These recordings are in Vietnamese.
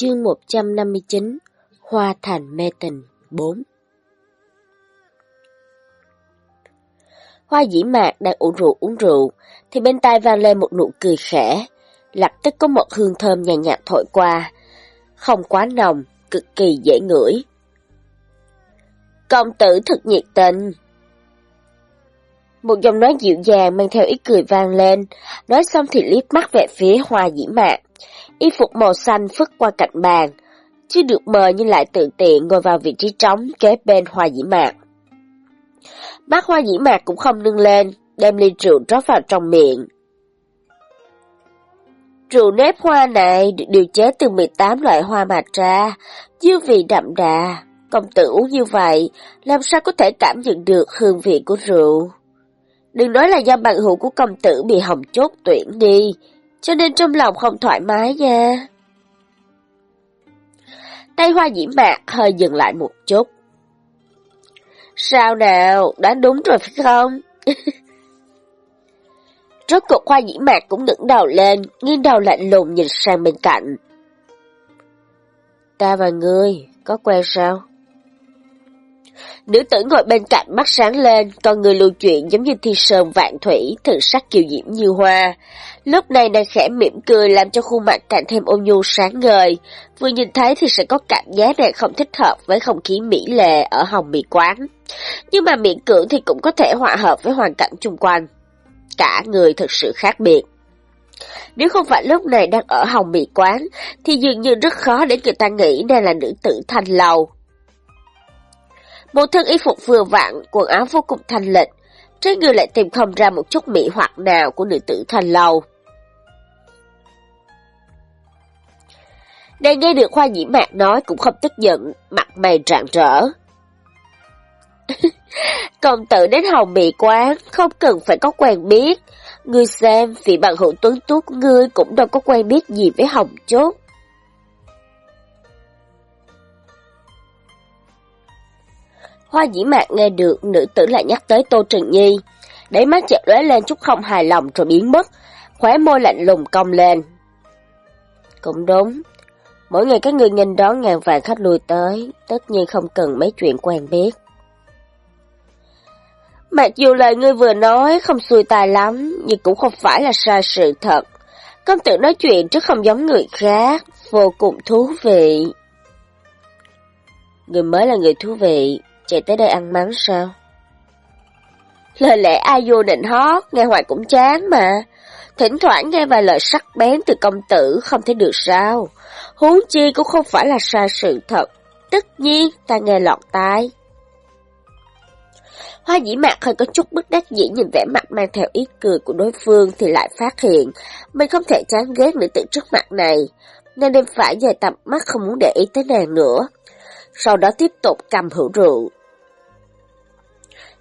Chương 159 Hoa thành mê tình 4 Hoa dĩ mạc đang uống rượu uống rượu, thì bên tai vang lên một nụ cười khẽ. Lập tức có một hương thơm nhàn nhạt thổi qua. Không quá nồng, cực kỳ dễ ngửi. Công tử thật nhiệt tình. Một giọng nói dịu dàng mang theo ý cười vang lên, nói xong thì liếc mắt về phía hoa dĩ mạc. Y phục màu xanh phất qua cạnh bàn, chưa được mời nhưng lại tự tiện ngồi vào vị trí trống kế bên hoa dĩ mạc. Mắt hoa dĩ mạc cũng không nâng lên, đem ly rượu rót vào trong miệng. Rượu nếp hoa này được điều chế từ 18 loại hoa mà ra, dư vị đậm đà. Công tử uống như vậy, làm sao có thể cảm nhận được hương vị của rượu? Đừng nói là do bạn hữu của công tử bị hỏng chốt tuyển đi, cho nên trong lòng không thoải mái nha. Tay hoa dĩ mạc hơi dừng lại một chút. Sao nào, đã đúng rồi phải không? Rốt cuộc hoa dĩ mạc cũng ngẩng đầu lên, nghiêng đầu lạnh lùng nhìn sang bên cạnh. Ta và ngươi, có quen sao? Nữ tử ngồi bên cạnh mắt sáng lên, con người lưu chuyện giống như thi sơn vạn thủy, thần sắc kiều diễm như hoa. Lúc này nàng khẽ mỉm cười làm cho khuôn mặt càng thêm ôn nhu sáng ngời. Vừa nhìn thấy thì sẽ có cảm giác nàng không thích hợp với không khí mỹ lệ ở hồng mì quán. Nhưng mà miệng cưỡng thì cũng có thể hòa hợp với hoàn cảnh chung quanh. Cả người thật sự khác biệt. Nếu không phải lúc này đang ở hồng mì quán, thì dường như rất khó để người ta nghĩ đây là nữ tử thanh lầu. Một thân y phục vừa vặn, quần áo vô cùng thanh lịch, trên người lại tìm không ra một chút mỹ hoặc nào của nữ tử thanh lâu. Đang nghe được Hoa Nhĩ Mạc nói cũng không tức giận, mặt mày rạng rỡ. Công tử đến hồng mì quán, không cần phải có quen biết. Ngươi xem, vị bằng hữu tuấn tuốt ngươi cũng đâu có quen biết gì với hồng chốt. Hoa dĩ mạc nghe được nữ tử lại nhắc tới Tô Trừng Nhi. đấy mắt chợt lóe lên chút không hài lòng rồi biến mất, khóe môi lạnh lùng cong lên. Cũng đúng, mỗi ngày các người nhìn đón ngàn vàng khách lui tới, tất nhiên không cần mấy chuyện quen biết. Mặc dù lời ngươi vừa nói không xuôi tài lắm, nhưng cũng không phải là sai sự thật. Công tử nói chuyện chứ không giống người khác, vô cùng thú vị. Người mới là người thú vị, chạy tới đây ăn mắng sao? Lời lẽ ai vô định hót, nghe hoài cũng chán mà. Thỉnh thoảng nghe vài lời sắc bén từ công tử không thể được sao. Huống chi cũng không phải là sai sự thật. Tất nhiên ta nghe lọt tai. Hoa dĩ mạc hơi có chút bức đắc dĩ nhìn vẻ mặt mang theo ý cười của đối phương thì lại phát hiện mình không thể chán ghét nữ tử trước mặt này, nên đêm phải dài tầm mắt không muốn để ý tới nàng nữa. Sau đó tiếp tục cầm hữu rượu,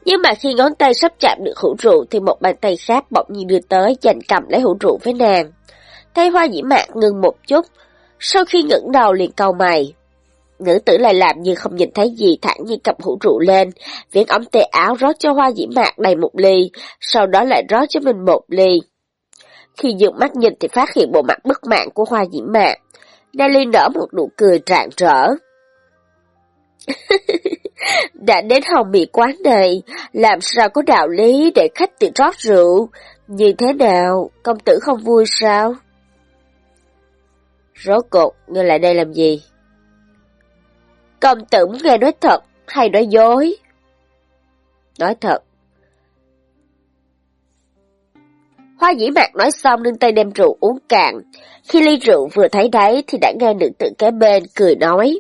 nhưng mà khi ngón tay sắp chạm được hũ rượu thì một bàn tay khác bỗng nhiên đưa tới giành cầm lấy hũ rượu với nàng. Thấy hoa dĩ mạc ngừng một chút, sau khi ngẩng đầu liền cau mày. Nữ tử lại làm như không nhìn thấy gì thẳng như cầm hũ rượu lên, viễn ống tay áo rót cho hoa dĩ mạc đầy một ly, sau đó lại rót cho mình một ly. Khi dựng mắt nhìn thì phát hiện bộ mặt bất mãn của hoa dĩ mạc. Nelly nở một nụ cười rạng rỡ. Đã đến hồng mì quán này, làm sao có đạo lý để khách tự rót rượu? Như thế nào, công tử không vui sao? Rốt cột, ngươi lại đây làm gì? Công tử muốn nghe nói thật hay nói dối? Nói thật. Hoa dĩ mạc nói xong nâng tay đem rượu uống cạn. Khi ly rượu vừa thấy đáy thì đã nghe nữ tử kế bên cười nói.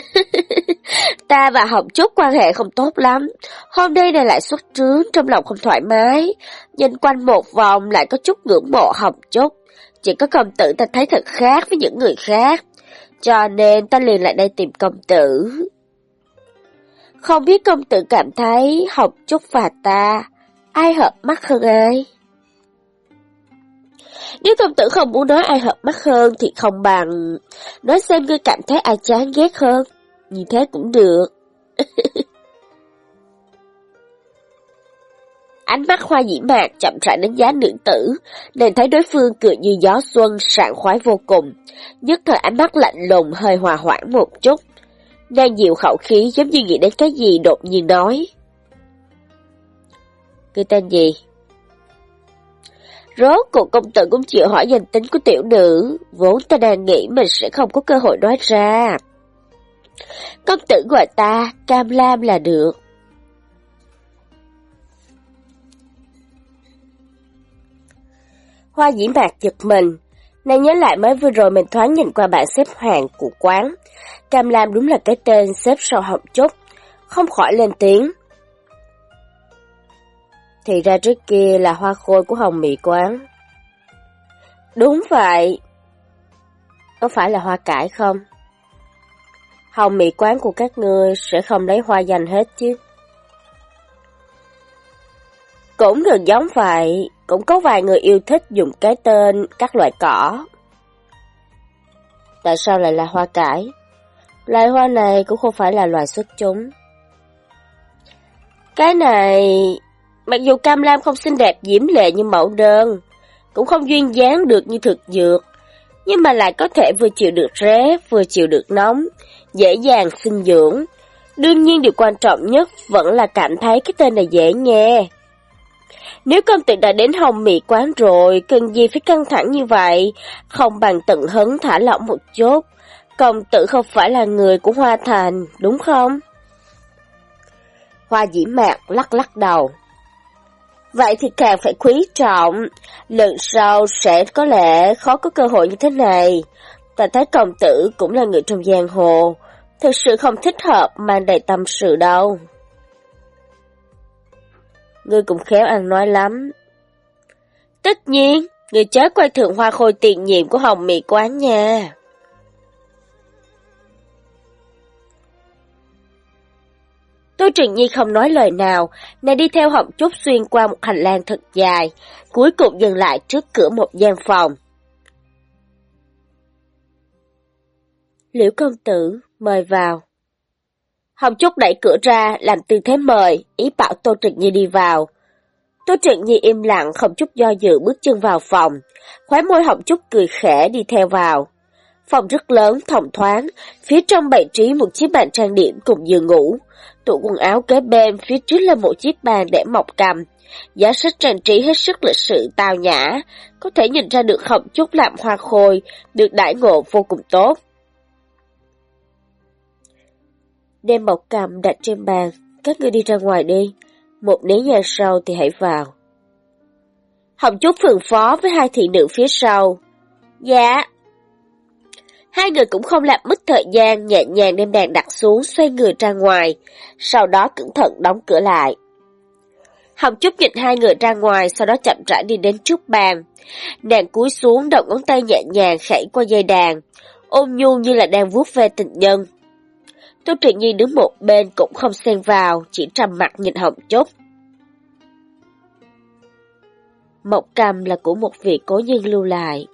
Ta và Hồng Trúc quan hệ không tốt lắm. Hôm nay này lại xuất trướng, trong lòng không thoải mái. Nhìn quanh một vòng lại có chút ngưỡng mộ Hồng Trúc. Chỉ có công tử ta thấy thật khác với những người khác. Cho nên ta liền lại đây tìm công tử. Không biết công tử cảm thấy Hồng Trúc và ta, ai hợp mắt hơn ai? Nếu công tử không muốn nói ai hợp mắt hơn thì không bằng nói xem ngươi cảm thấy ai chán ghét hơn. Như thế cũng được. Ánh mắt hoa dĩ mạc chậm rãi đánh giá nữ tử, nên thấy đối phương cười như gió xuân, sảng khoái vô cùng. Nhất thời ánh mắt lạnh lùng hơi hòa hoãn một chút. Nàng dịu khẩu khí giống như nghĩ đến cái gì đột nhiên nói. Ngươi tên gì? Rốt cuộc công tử cũng chịu hỏi danh tính của tiểu nữ, vốn ta đang nghĩ mình sẽ không có cơ hội nói ra. Công tử gọi ta, Cam Lam là được. Hoa dĩ mạc giật mình, nàng nhớ lại mới vừa rồi mình thoáng nhìn qua bảng xếp hàng của quán. Cam Lam đúng là cái tên xếp sau họng chốt, không khỏi lên tiếng. Thì ra trước kia là hoa khôi của hồng mỹ quán. Đúng vậy. Có phải là hoa cải không? Hồng mỹ quán của các ngươi sẽ không lấy hoa dành hết chứ. Cũng gần giống vậy, cũng có vài người yêu thích dùng cái tên các loại cỏ. Tại sao lại là hoa cải? Loài hoa này cũng không phải là loài xuất chúng. Cái này, mặc dù cam lam không xinh đẹp diễm lệ như mẫu đơn, cũng không duyên dáng được như thực dược, nhưng mà lại có thể vừa chịu được rét, vừa chịu được nóng, dễ dàng sinh dưỡng. Đương nhiên điều quan trọng nhất vẫn là cảm thấy cái tên này dễ nghe. Nếu công tử đã đến hồng mỹ quán rồi, cần gì phải căng thẳng như vậy, không bằng tận hứng thả lỏng một chút. Công tử không phải là người của Hoa Thành, đúng không? Hoa dĩ mạc lắc lắc đầu. Vậy thì càng phải quý trọng, lần sau sẽ có lẽ khó có cơ hội như thế này. Ta thấy công tử cũng là người trong giang hồ, thực sự không thích hợp mang đầy tâm sự đâu. Ngươi cũng khéo ăn nói lắm. Tất nhiên, người chớ quay thượng hoa khôi tiền nhiệm của hồng mỹ quán nha. Tô Trừng Nhi không nói lời nào, nàng đi theo họng trúc xuyên qua một hành lang thật dài, cuối cùng dừng lại trước cửa một gian phòng. Liễu công tử, mời vào. Hồng Trúc đẩy cửa ra, làm tư thế mời, ý bảo Tô Trừng Nhi đi vào. Tô Trừng Nhi im lặng, không chút do dự bước chân vào phòng. Khóe môi Hồng Trúc cười khẽ đi theo vào. Phòng rất lớn, thông thoáng, phía trong bày trí một chiếc bàn trang điểm cùng giường ngủ. Tủ quần áo kế bên, phía trước là một chiếc bàn để mọc cầm. Giá sách trang trí hết sức lịch sự tào nhã, có thể nhìn ra được không Trúc làm hoa khôi, được đãi ngộ vô cùng tốt. đem mọc cầm đặt trên bàn, các ngươi đi ra ngoài đi, một nén nhang sau thì hãy vào. Hồng Trúc phường phó với hai thị nữ phía sau. Dạ. Hai người cũng không làm mất thời gian, nhẹ nhàng đem đèn đặt xuống, xoay người ra ngoài, sau đó cẩn thận đóng cửa lại. Hồng Trúc nhìn hai người ra ngoài, sau đó chậm rãi đi đến trước bàn. Nàng cúi xuống, động ngón tay nhẹ nhàng khẩy qua dây đàn, ôm nhu như là đang vuốt ve tình nhân. Tô Truyện Nhi đứng một bên cũng không xen vào, chỉ trầm mặt nhìn Hồng Trúc. Mộc cầm là của một vị cố nhân lưu lại.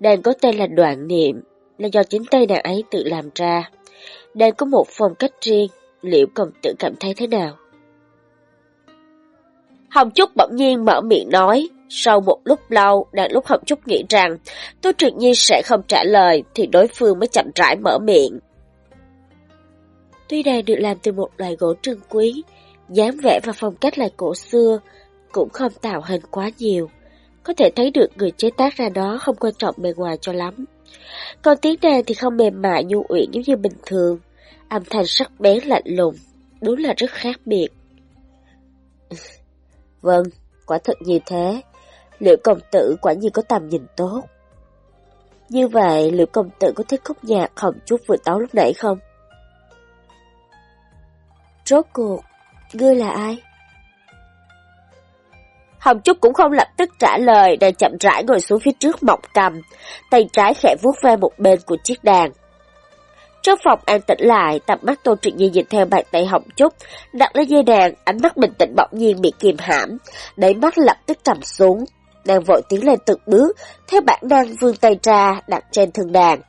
Đàn có tên là Đoạn Niệm, là do chính tay nàng ấy tự làm ra. Đang có một phong cách riêng, liệu công tử cảm thấy thế nào? Hồng Trúc bỗng nhiên mở miệng nói, sau một lúc lâu, đang lúc Hồng Trúc nghĩ rằng Tô Truyện Nhi sẽ không trả lời, thì đối phương mới chậm rãi mở miệng. Tuy đàn được làm từ một loại gỗ trân quý, dáng vẻ và phong cách lại cổ xưa, cũng không tạo hình quá nhiều. Có thể thấy được người chế tác ra đó không quan trọng bề ngoài cho lắm. Còn tiếng đàn thì không mềm mại nhu uyển giống như bình thường, âm thanh sắc bén lạnh lùng, đúng là rất khác biệt. vâng, quả thật như thế. Liệu công tử quả nhiên có tầm nhìn tốt? Như vậy, liệu công tử có thích khúc nhạc không chút vừa táo lúc nãy không? Rốt cuộc, ngươi là ai? Hồng Trúc cũng không lập tức trả lời, đang chậm rãi ngồi xuống phía trước mọc cầm, tay trái khẽ vuốt ve một bên của chiếc đàn. Trong phòng an tĩnh lại, tầm mắt Tô Trịnh Nhi nhìn theo bàn tay Hồng Trúc, đặt lên dây đàn, ánh mắt bình tĩnh bỗng nhiên bị kìm hãm, đẩy mắt lập tức trầm xuống. Nàng vội tiến lên từng bước, theo bản năng vươn tay ra, đặt trên thân đàn.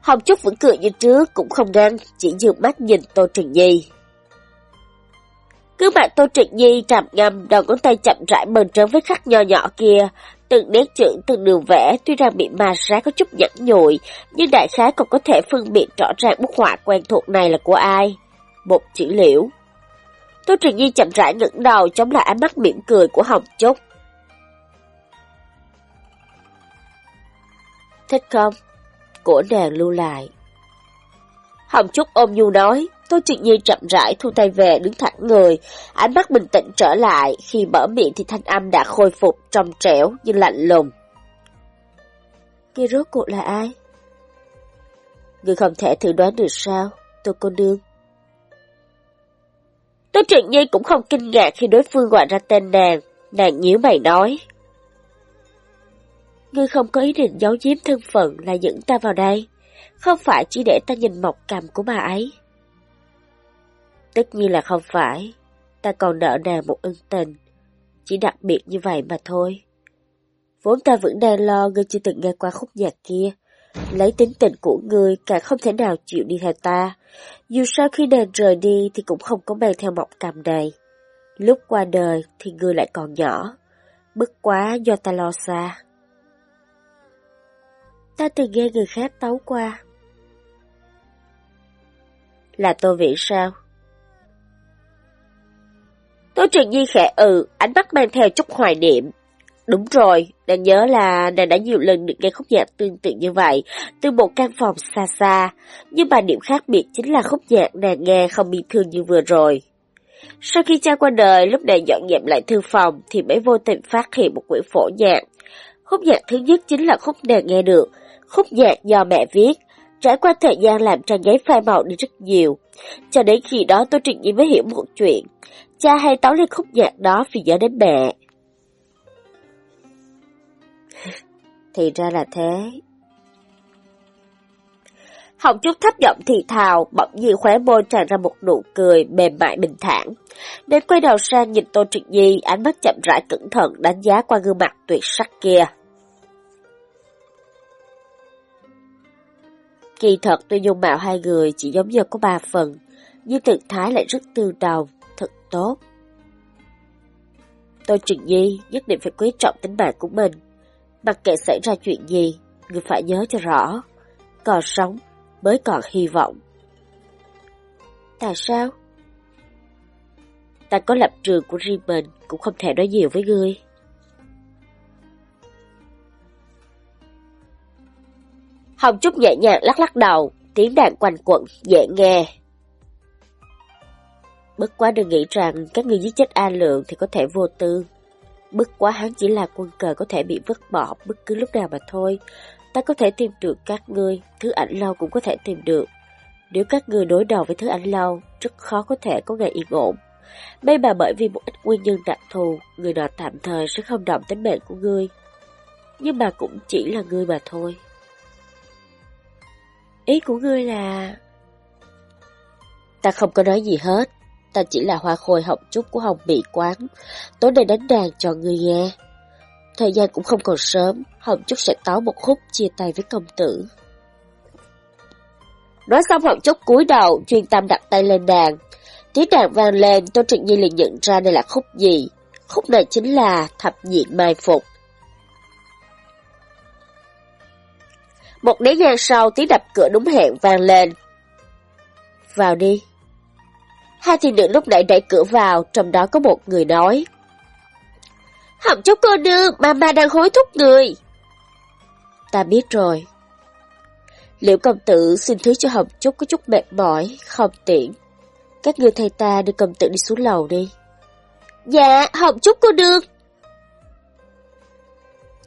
Hồng Trúc vẫn cười như trước, cũng không ngăn, chỉ dường mắt nhìn Tô Trịnh Nhi. Cứ mặt Tô Trịnh Nhi trầm ngâm, đầu ngón tay chậm rãi mờn trớn với khắc nho nhỏ kia, từng nét chữ từng đường vẽ tuy rằng bị ma sát có chút nhẫn nhụi, nhưng đại khái còn có thể phân biệt rõ ràng bức họa quen thuộc này là của ai. Một chữ liễu. Tô Trịnh Nhi chậm rãi ngẩng đầu chống lại ánh mắt mỉm cười của Hồng Trúc. Thích không? Của nàng lưu lại. Hồng Trúc ôm nhu nói, Tô Trịnh Nhi chậm rãi thu tay về đứng thẳng người, ánh mắt bình tĩnh trở lại, khi mở miệng thì thanh âm đã khôi phục trong trẻo nhưng lạnh lùng. Kia rốt cuộc là ai? Người không thể thử đoán được sao, Tô cô nương. Tô Trịnh Nhi cũng không kinh ngạc khi đối phương gọi ra tên nàng, nàng nhíu mày nói. Ngươi không có ý định giấu giếm thân phận là dẫn ta vào đây, không phải chỉ để ta nhìn mọc cầm của bà ấy. Tất nhiên là không phải, ta còn nợ nàng một ân tình, chỉ đặc biệt như vậy mà thôi. Vốn ta vẫn đang lo ngươi chưa từng nghe qua khúc nhạc kia, lấy tính tình của ngươi càng không thể nào chịu đi theo ta. Dù sao khi nàng rời đi thì cũng không có mang theo mọc cầm này. Lúc qua đời thì ngươi lại còn nhỏ, bất quá do ta lo xa. Ta từng nghe người khác tấu qua. Là Tô vị sao? Tô Trần Nhi khẽ ừ, ánh mắt mang theo chút hoài niệm. Đúng rồi, nàng nhớ là nàng đã nhiều lần được nghe khúc nhạc tương tự như vậy, từ một căn phòng xa xa, nhưng mà điểm khác biệt chính là khúc nhạc nàng nghe không bị thương như vừa rồi. Sau khi cha qua đời, lúc nàng dọn dẹp lại thư phòng thì mới vô tình phát hiện một quyển phổ nhạc. Khúc nhạc thứ nhất chính là khúc nàng nghe được, khúc nhạc do mẹ viết, trải qua thời gian làm trang giấy phai màu đi rất nhiều. Cho đến khi đó tôi trình Nhi mới hiểu một chuyện, cha hay tấu lên khúc nhạc đó vì nhớ đến mẹ. Thì ra là thế. Hồng Trúc thấp giọng thì thào, bỗng nhiên khóe môi tràn ra một nụ cười mềm mại bình thản. Nên quay đầu sang nhìn Tô Trịnh Nhi, ánh mắt chậm rãi cẩn thận đánh giá qua gương mặt tuyệt sắc kia. Kỳ thật tuy dung mạo hai người chỉ giống như có ba phần, nhưng thực thái lại rất tương đồng, tốt. Tôi Trịnh Nhi nhất định phải quý trọng tính mạng của mình. Mặc kệ xảy ra chuyện gì, người phải nhớ cho rõ. Còn sống mới còn hy vọng. Tại sao? Ta có lập trường của riêng mình, cũng không thể nói nhiều với ngươi. Hồng Trúc nhẹ nhàng lắc lắc đầu, tiếng đàn quanh quẩn, dễ nghe. Bất quá đừng nghĩ rằng các người giết chết A Lượng thì có thể vô tư. Bất quá hắn chỉ là quân cờ có thể bị vứt bỏ bất cứ lúc nào mà thôi. Ta có thể tìm được các ngươi, thứ ảnh lâu cũng có thể tìm được. Nếu các người đối đầu với thứ ảnh lâu, rất khó có thể có ngày yên ổn. May mà bởi vì một ít nguyên nhân đặc thù, người nọ tạm thời sẽ không động tính mệnh của ngươi. Nhưng mà cũng chỉ là ngươi mà thôi. Ý của ngươi là... Ta không có nói gì hết, ta chỉ là hoa khôi học chút của Hồng Bị Quán, tối nay đánh đàn cho ngươi nghe. Thời gian cũng không còn sớm, Hồng Trúc sẽ táo một khúc chia tay với công tử. Nói xong Hồng Trúc cúi đầu, chuyên tâm đặt tay lên đàn. Tiếng đàn vang lên, Tô Trịnh Nhi liền nhận ra đây là khúc gì. Khúc này chính là Thập Diện Mai Phục. Một nén nhang sau tiếng đập cửa đúng hẹn vang lên. Vào đi. Hai thị nữ lúc nãy đẩy cửa vào, trong đó có một người nói. Hồng chúc cô nương, mama đang hối thúc người. Ta biết rồi. Liệu công tử xin thứ cho Hồng Trúc có chút mệt mỏi, không tiện. Các người thầy ta đưa công tử đi xuống lầu đi. Dạ, Hồng Trúc cô nương.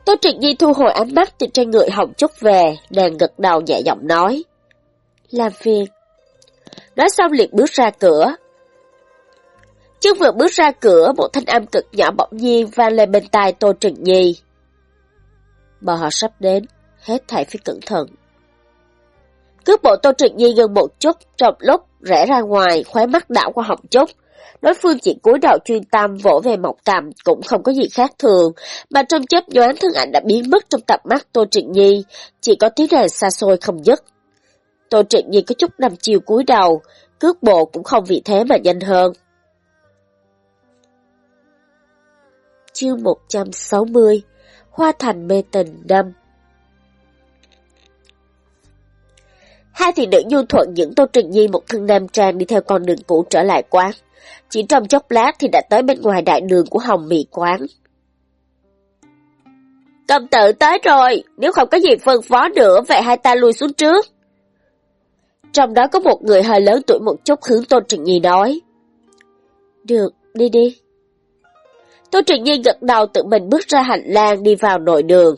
Tô Trịnh Nhi thu hồi ánh mắt từ trên người Hồng Trúc về, nàng gật đầu nhẹ giọng nói. Làm phiền. Nói xong liền bước ra cửa. Chứ vừa bước ra cửa, một thanh âm cực nhỏ bỗng nhiên vang lên bên tai Tô Trịnh Nhi. Bọn họ sắp đến, hết thảy phải cẩn thận. Cướp bộ Tô Trịnh Nhi gần một chút, trong lúc rẽ ra ngoài, khóe mắt đảo qua họng chút Đối phương chỉ cúi đầu chuyên tâm vỗ về mọc cằm cũng không có gì khác thường, mà trong chớp nhoáng thân ảnh đã biến mất trong tập mắt Tô Trịnh Nhi, chỉ có tiếng đàn xa xôi không dứt. Tô Trịnh Nhi có chút nằm chiều cúi đầu, cước bộ cũng không vì thế mà nhanh hơn. Chương 160 Hoa thành mê tình năm Hai thị nữ nhu thuận dẫn Tô Trình Nhi một thân nam trang đi theo con đường cũ trở lại quán. Chỉ trong chốc lát thì đã tới bên ngoài đại đường của Hồng Mì quán. Công tử tới rồi, nếu không có gì phân phó nữa, vậy hai ta lui xuống trước. Trong đó có một người hơi lớn tuổi một chút hướng Tô trịnh Nhi nói. Được, đi đi. Tô Trình Nhi gật đầu tự mình bước ra hành lang đi vào nội đường.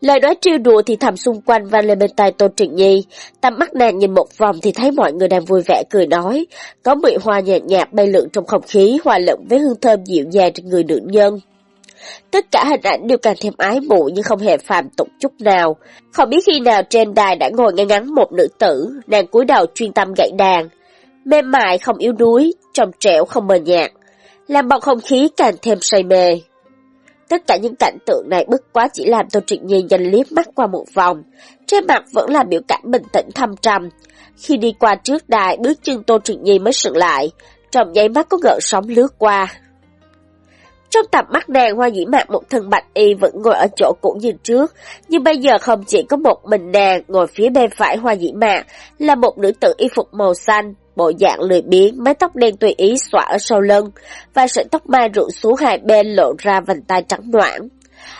Lời nói trêu đùa thì thầm xung quanh vang lên bên tai Tô Trịnh Nhi. Tầm mắt nàng nhìn một vòng thì thấy mọi người đang vui vẻ cười nói. Có mùi hoa nhạt nhạt bay lượn trong không khí, hòa lẫn với hương thơm dịu dàng trên người nữ nhân. Tất cả hình ảnh đều càng thêm ái mộ nhưng không hề phàm tục chút nào. Không biết khi nào trên đài đã ngồi ngay ngắn một nữ tử, nàng cúi đầu chuyên tâm gãy đàn. Mềm mại không yếu đuối, trong trẻo không mờ nhạt, làm bầu không khí càng thêm say mê. Tất cả những cảnh tượng này bất quá chỉ làm Tô Trịnh Nhi nhanh liếc mắt qua một vòng. Trên mặt vẫn là biểu cảm bình tĩnh thâm trầm. Khi đi qua trước đài, bước chân Tô Trịnh Nhi mới sững lại. Trong giấy mắt có gợn sóng lướt qua. Trong tầm mắt nàng, hoa dĩ mạc một thân bạch y vẫn ngồi ở chỗ cũ như trước, nhưng bây giờ không chỉ có một mình nàng ngồi phía bên phải hoa dĩ mạc, là một nữ tử y phục màu xanh, bộ dạng lười biếng, mái tóc đen tùy ý xõa ở sau lưng, và sợi tóc mai rụng xuống hai bên lộ ra vành tai trắng noãn.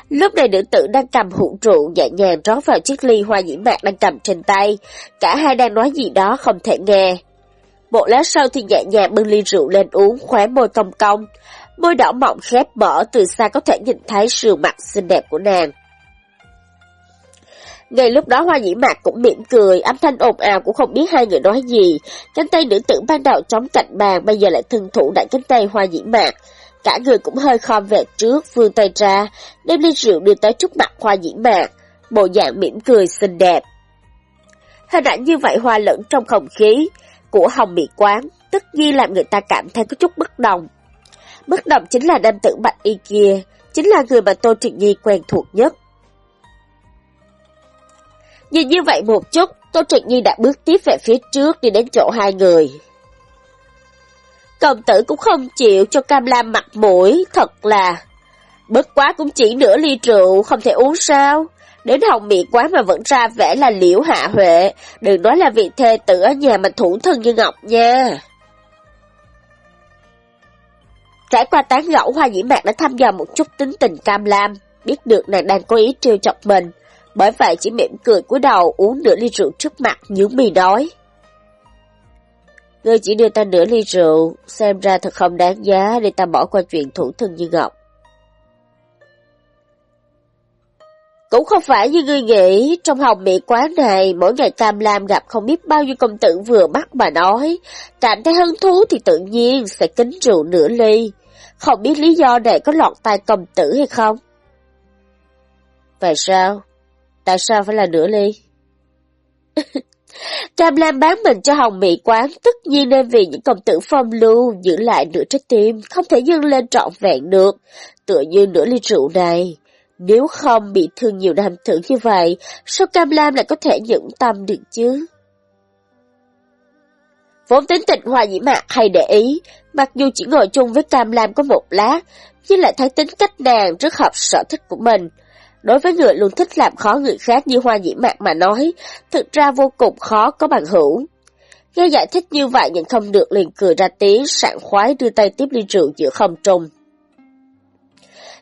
Lúc này nữ tử đang cầm hũ rượu nhẹ nhàng rót vào chiếc ly hoa nhĩ mạc đang cầm trên tay, cả hai đang nói gì đó không thể nghe. Một lát sau thì nhẹ nhàng bưng ly rượu lên uống, khóe môi cong cong, môi đỏ mọng khép mở từ xa có thể nhìn thấy sườn mặt xinh đẹp của nàng. Ngay lúc đó hoa dĩ mạc cũng mỉm cười, âm thanh ồn ào cũng không biết hai người nói gì. Cánh tay nữ tử ban đầu chống cạnh bàn, bây giờ lại thân thủ đại cánh tay hoa dĩ mạc. Cả người cũng hơi khom về trước, vươn tay ra, đem ly rượu đưa tới trước mặt hoa dĩ mạc. Bộ dạng mỉm cười xinh đẹp. Hình ảnh như vậy hoa lẫn trong không khí của hồng mỹ quán, tất nhiên làm người ta cảm thấy có chút bất đồng. Bất đồng chính là nam tử bạch y kia, chính là người mà Tô Trịnh Nhi quen thuộc nhất. Nhìn như vậy một chút, Tô Trịnh Nhi đã bước tiếp về phía trước đi đến chỗ hai người. Công tử cũng không chịu cho Cam Lam mặt mũi, thật là... Bất quá cũng chỉ nửa ly rượu, không thể uống sao. Đến hồng miệng quá mà vẫn ra vẻ là liễu hạ huệ, đừng nói là vị thê tử ở nhà mà thủ thân như ngọc nha. Trải qua tán gẫu hoa dĩ mạc đã thăm dò một chút tính tình Cam Lam, biết được nàng đang có ý trêu chọc mình, bởi vậy chỉ mỉm cười cúi đầu uống nửa ly rượu trước mặt những mì nói. Ngươi chỉ đưa ta nửa ly rượu, xem ra thật không đáng giá để ta bỏ qua chuyện thủ thân như ngọc. Cũng không phải như ngươi nghĩ, trong hồng mỹ quán này, mỗi ngày tam Lam gặp không biết bao nhiêu công tử vừa mắt mà nói. Cảm thấy hứng thú thì tự nhiên sẽ kính rượu nửa ly. Không biết lý do này có lọt tai công tử hay không? Vậy sao? Tại sao phải là nửa ly? Cam Lam bán mình cho Hồng Mỹ quán, tất nhiên nên vì những công tử phong lưu giữ lại nửa trái tim, không thể dâng lên trọn vẹn được, tựa như nửa ly rượu này. Nếu không bị thương nhiều nam thử như vậy, sao Cam Lam lại có thể nhẫn tâm được chứ? Vốn tính tình Hoa Dĩ Mạc hay để ý, mặc dù chỉ ngồi chung với Cam Lam có một lát, nhưng lại thấy tính cách nàng rất hợp sở thích của mình. Đối với người luôn thích làm khó người khác như Hoa Dĩ Mạc mà nói, thực ra vô cùng khó có bằng hữu. Nghe giải thích như vậy nhưng không được liền cười ra tiếng, sảng khoái đưa tay tiếp ly rượu giữa không trung.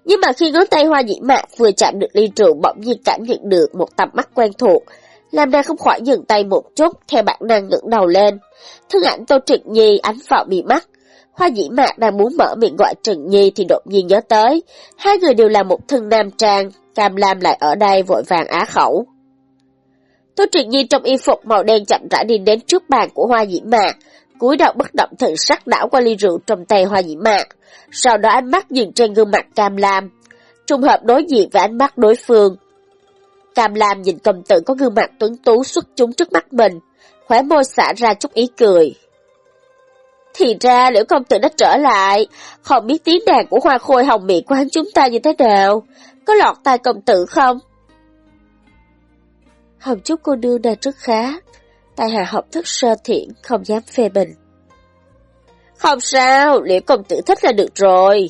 Nhưng mà khi ngón tay hoa dĩ mạc vừa chạm được ly rượu bỗng nhiên cảm nhận được một tầm mắt quen thuộc, làm nàng không khỏi dừng tay một chút, theo bản năng ngẩng đầu lên. Thân ảnh Tô Trịnh Nhi ánh vào bị mắt. Hoa dĩ mạc đang muốn mở miệng gọi Trần Nhi thì đột nhiên nhớ tới. Hai người đều là một thân nam trang, Cam Lam lại ở đây vội vàng á khẩu. Tô Truyền Nhi trong y phục màu đen chậm rãi đi đến trước bàn của Hoa Dĩ Mạc, cúi đầu bất động thần sắc đảo qua ly rượu trong tay Hoa Dĩ Mạc, sau đó ánh mắt dừng trên gương mặt Cam Lam, trùng hợp đối diện với ánh mắt đối phương. Cam Lam nhìn công tử có gương mặt tuấn tú xuất chúng trước mắt mình, khóe môi xả ra chút ý cười. Thì ra liễu công tử đã trở lại, không biết tiếng đàn của hoa khôi hồng mỹ quan chúng ta như thế nào, có lọt tai công tử không? Hồng chúc cô đương đang rất khá, tài hạ học thức sơ thiện, không dám phê bình. Không sao, liệu công tử thích là được rồi.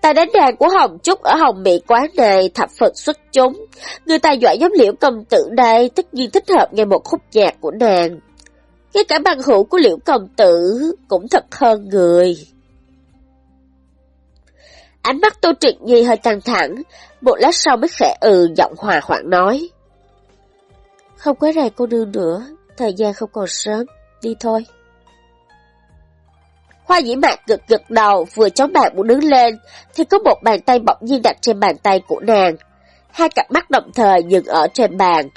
Tài đánh đàn của Hồng Trúc ở Hồng Mỹ quán này thập phần xuất chúng. Người ta giỏi giống liễu công tử đây tất nhiên thích hợp nghe một khúc nhạc của nàng. Ngay cả bằng hữu của liễu công tử cũng thật hơn người. Ánh mắt Tô Trịnh Nhi hơi căng thẳng, một lát sau mới khẽ ừ giọng hòa hoãn nói. Không quấy rầy cô nương nữa, thời gian không còn sớm, đi thôi. Hoa dĩ mạc gật gật đầu, vừa chống bàn muốn đứng lên, thì có một bàn tay bỗng nhiên đặt trên bàn tay của nàng. Hai cặp mắt đồng thời dừng ở trên bàn.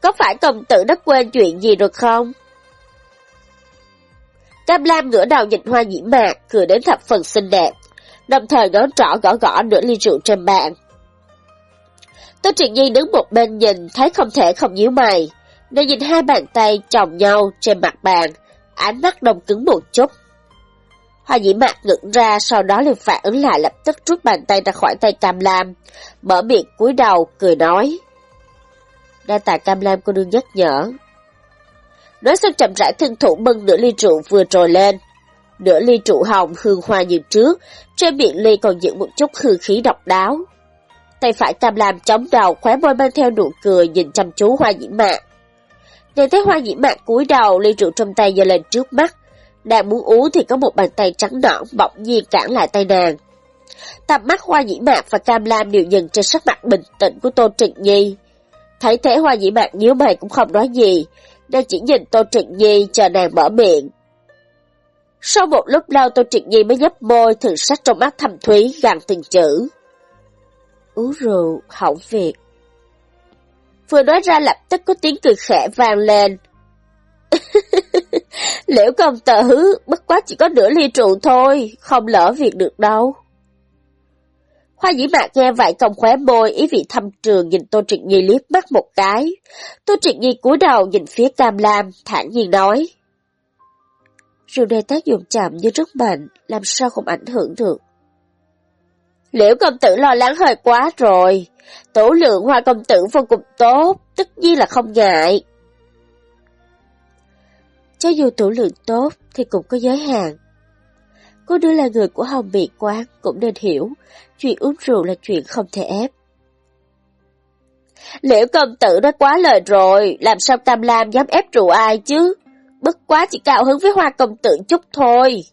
Có phải công tử đã quên chuyện gì rồi không? Cam Lam ngửa đầu nhìn hoa dĩ mạc, cười đến thập phần xinh đẹp, đồng thời ngón trỏ gõ gõ nửa ly rượu trên bàn. Tô Trịnh Nhi đứng một bên nhìn, thấy không thể không nhíu mày. Nên nhìn hai bàn tay chồng nhau trên mặt bàn, ánh mắt đông cứng một chút. Hoa dĩ mạc ngẩng ra, sau đó liền phản ứng lại lập tức rút bàn tay ra khỏi tay Cam Lam, mở miệng cúi đầu, cười nói. Đa tạ Cam Lam cô đương nhắc nhở. Nói xong chậm rãi thân thủ bưng nửa ly rượu vừa trồi lên. Nửa ly rượu hồng hương hoa như trước, trên miệng ly còn giữ một chút hương khí độc đáo. Tay phải tam Lam chống đầu, khóe môi mang theo nụ cười nhìn chăm chú hoa dĩ mạc. nhìn thấy hoa dĩ mạc cúi đầu, ly rượu trong tay giơ lên trước mắt. Đang muốn uống thì có một bàn tay trắng nõn bỗng nhiên cản lại tay nàng. Tầm mắt hoa dĩ mạc và cam lam đều dừng trên sắc mặt bình tĩnh của Tô Trịnh Nhi. Thấy thế hoa dĩ mạc nhíu mày cũng không nói gì, đang chỉ nhìn Tô Trịnh Nhi chờ nàng mở miệng. Sau một lúc lâu Tô Trịnh Nhi mới nhấp môi, thường sắc trong mắt thầm thúy gằn từng chữ. Uống rượu, hỏng việc. Vừa nói ra lập tức có tiếng cười khẽ vang lên. Liễu công tử, bất quá chỉ có nửa ly rượu thôi, không lỡ việc được đâu. Hoa dĩ mạc nghe vậy cong khóe môi, ý vị thăm trường nhìn Tô Trịnh Nhi liếc mắt một cái. Tô Trịnh Nhi cúi đầu nhìn phía Cam Lam, thản nhiên nói. Rượu này tác dụng chậm như rất mạnh, làm sao không ảnh hưởng được. Liễu công tử lo lắng hơi quá rồi, tổ lượng hoa công tử vô cùng tốt, tất nhiên là không ngại. Cho dù tổ lượng tốt thì cũng có giới hạn. Cô đưa là người của Hồng Bị Quán cũng nên hiểu, chuyện uống rượu là chuyện không thể ép. Liễu công tử đã quá lời rồi, làm sao tam Lam dám ép rượu ai chứ? Bất quá chỉ cao hứng với hoa công tử chút thôi.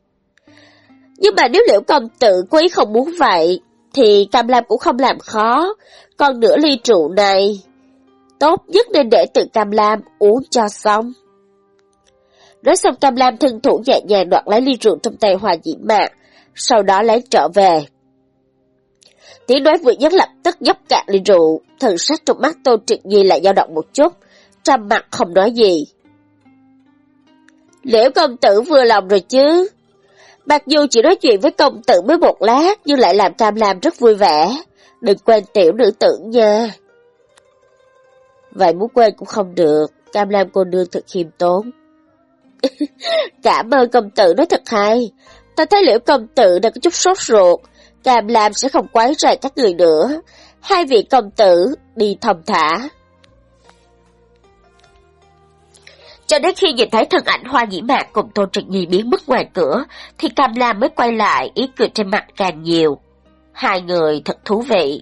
Nhưng mà nếu liễu công tử quý không muốn vậy, thì tam Lam cũng không làm khó, còn nửa ly rượu này, tốt nhất nên để tự tam Lam uống cho xong. Nói xong Cam Lam thân thủ nhẹ nhàng đoạt lấy ly rượu trong tay Hòa Dĩ Mạc, sau đó lấy trở về. Tiếng nói vừa nhất lập tức dốc cạn ly rượu, thần sắc trong mắt Tô Trực Nhi lại dao động một chút, trầm mặt không nói gì. Liễu công tử vừa lòng rồi chứ? Mặc dù chỉ nói chuyện với công tử mới một lát, nhưng lại làm Cam Lam rất vui vẻ. Đừng quên tiểu nữ tử nha. Vậy muốn quên cũng không được, Cam Lam cô nương thật khiêm tốn. Cảm ơn công tử nói thật hay. Ta thấy liễu công tử đang có chút sốt ruột, Cam Lam sẽ không quấy rầy các người nữa. Hai vị công tử đi thong thả. Cho đến khi nhìn thấy thân ảnh hoa nhĩ mạc cùng Tô Trịnh Nhi biến mất ngoài cửa, thì Cam Lam mới quay lại, ý cười trên mặt càng nhiều. Hai người thật thú vị.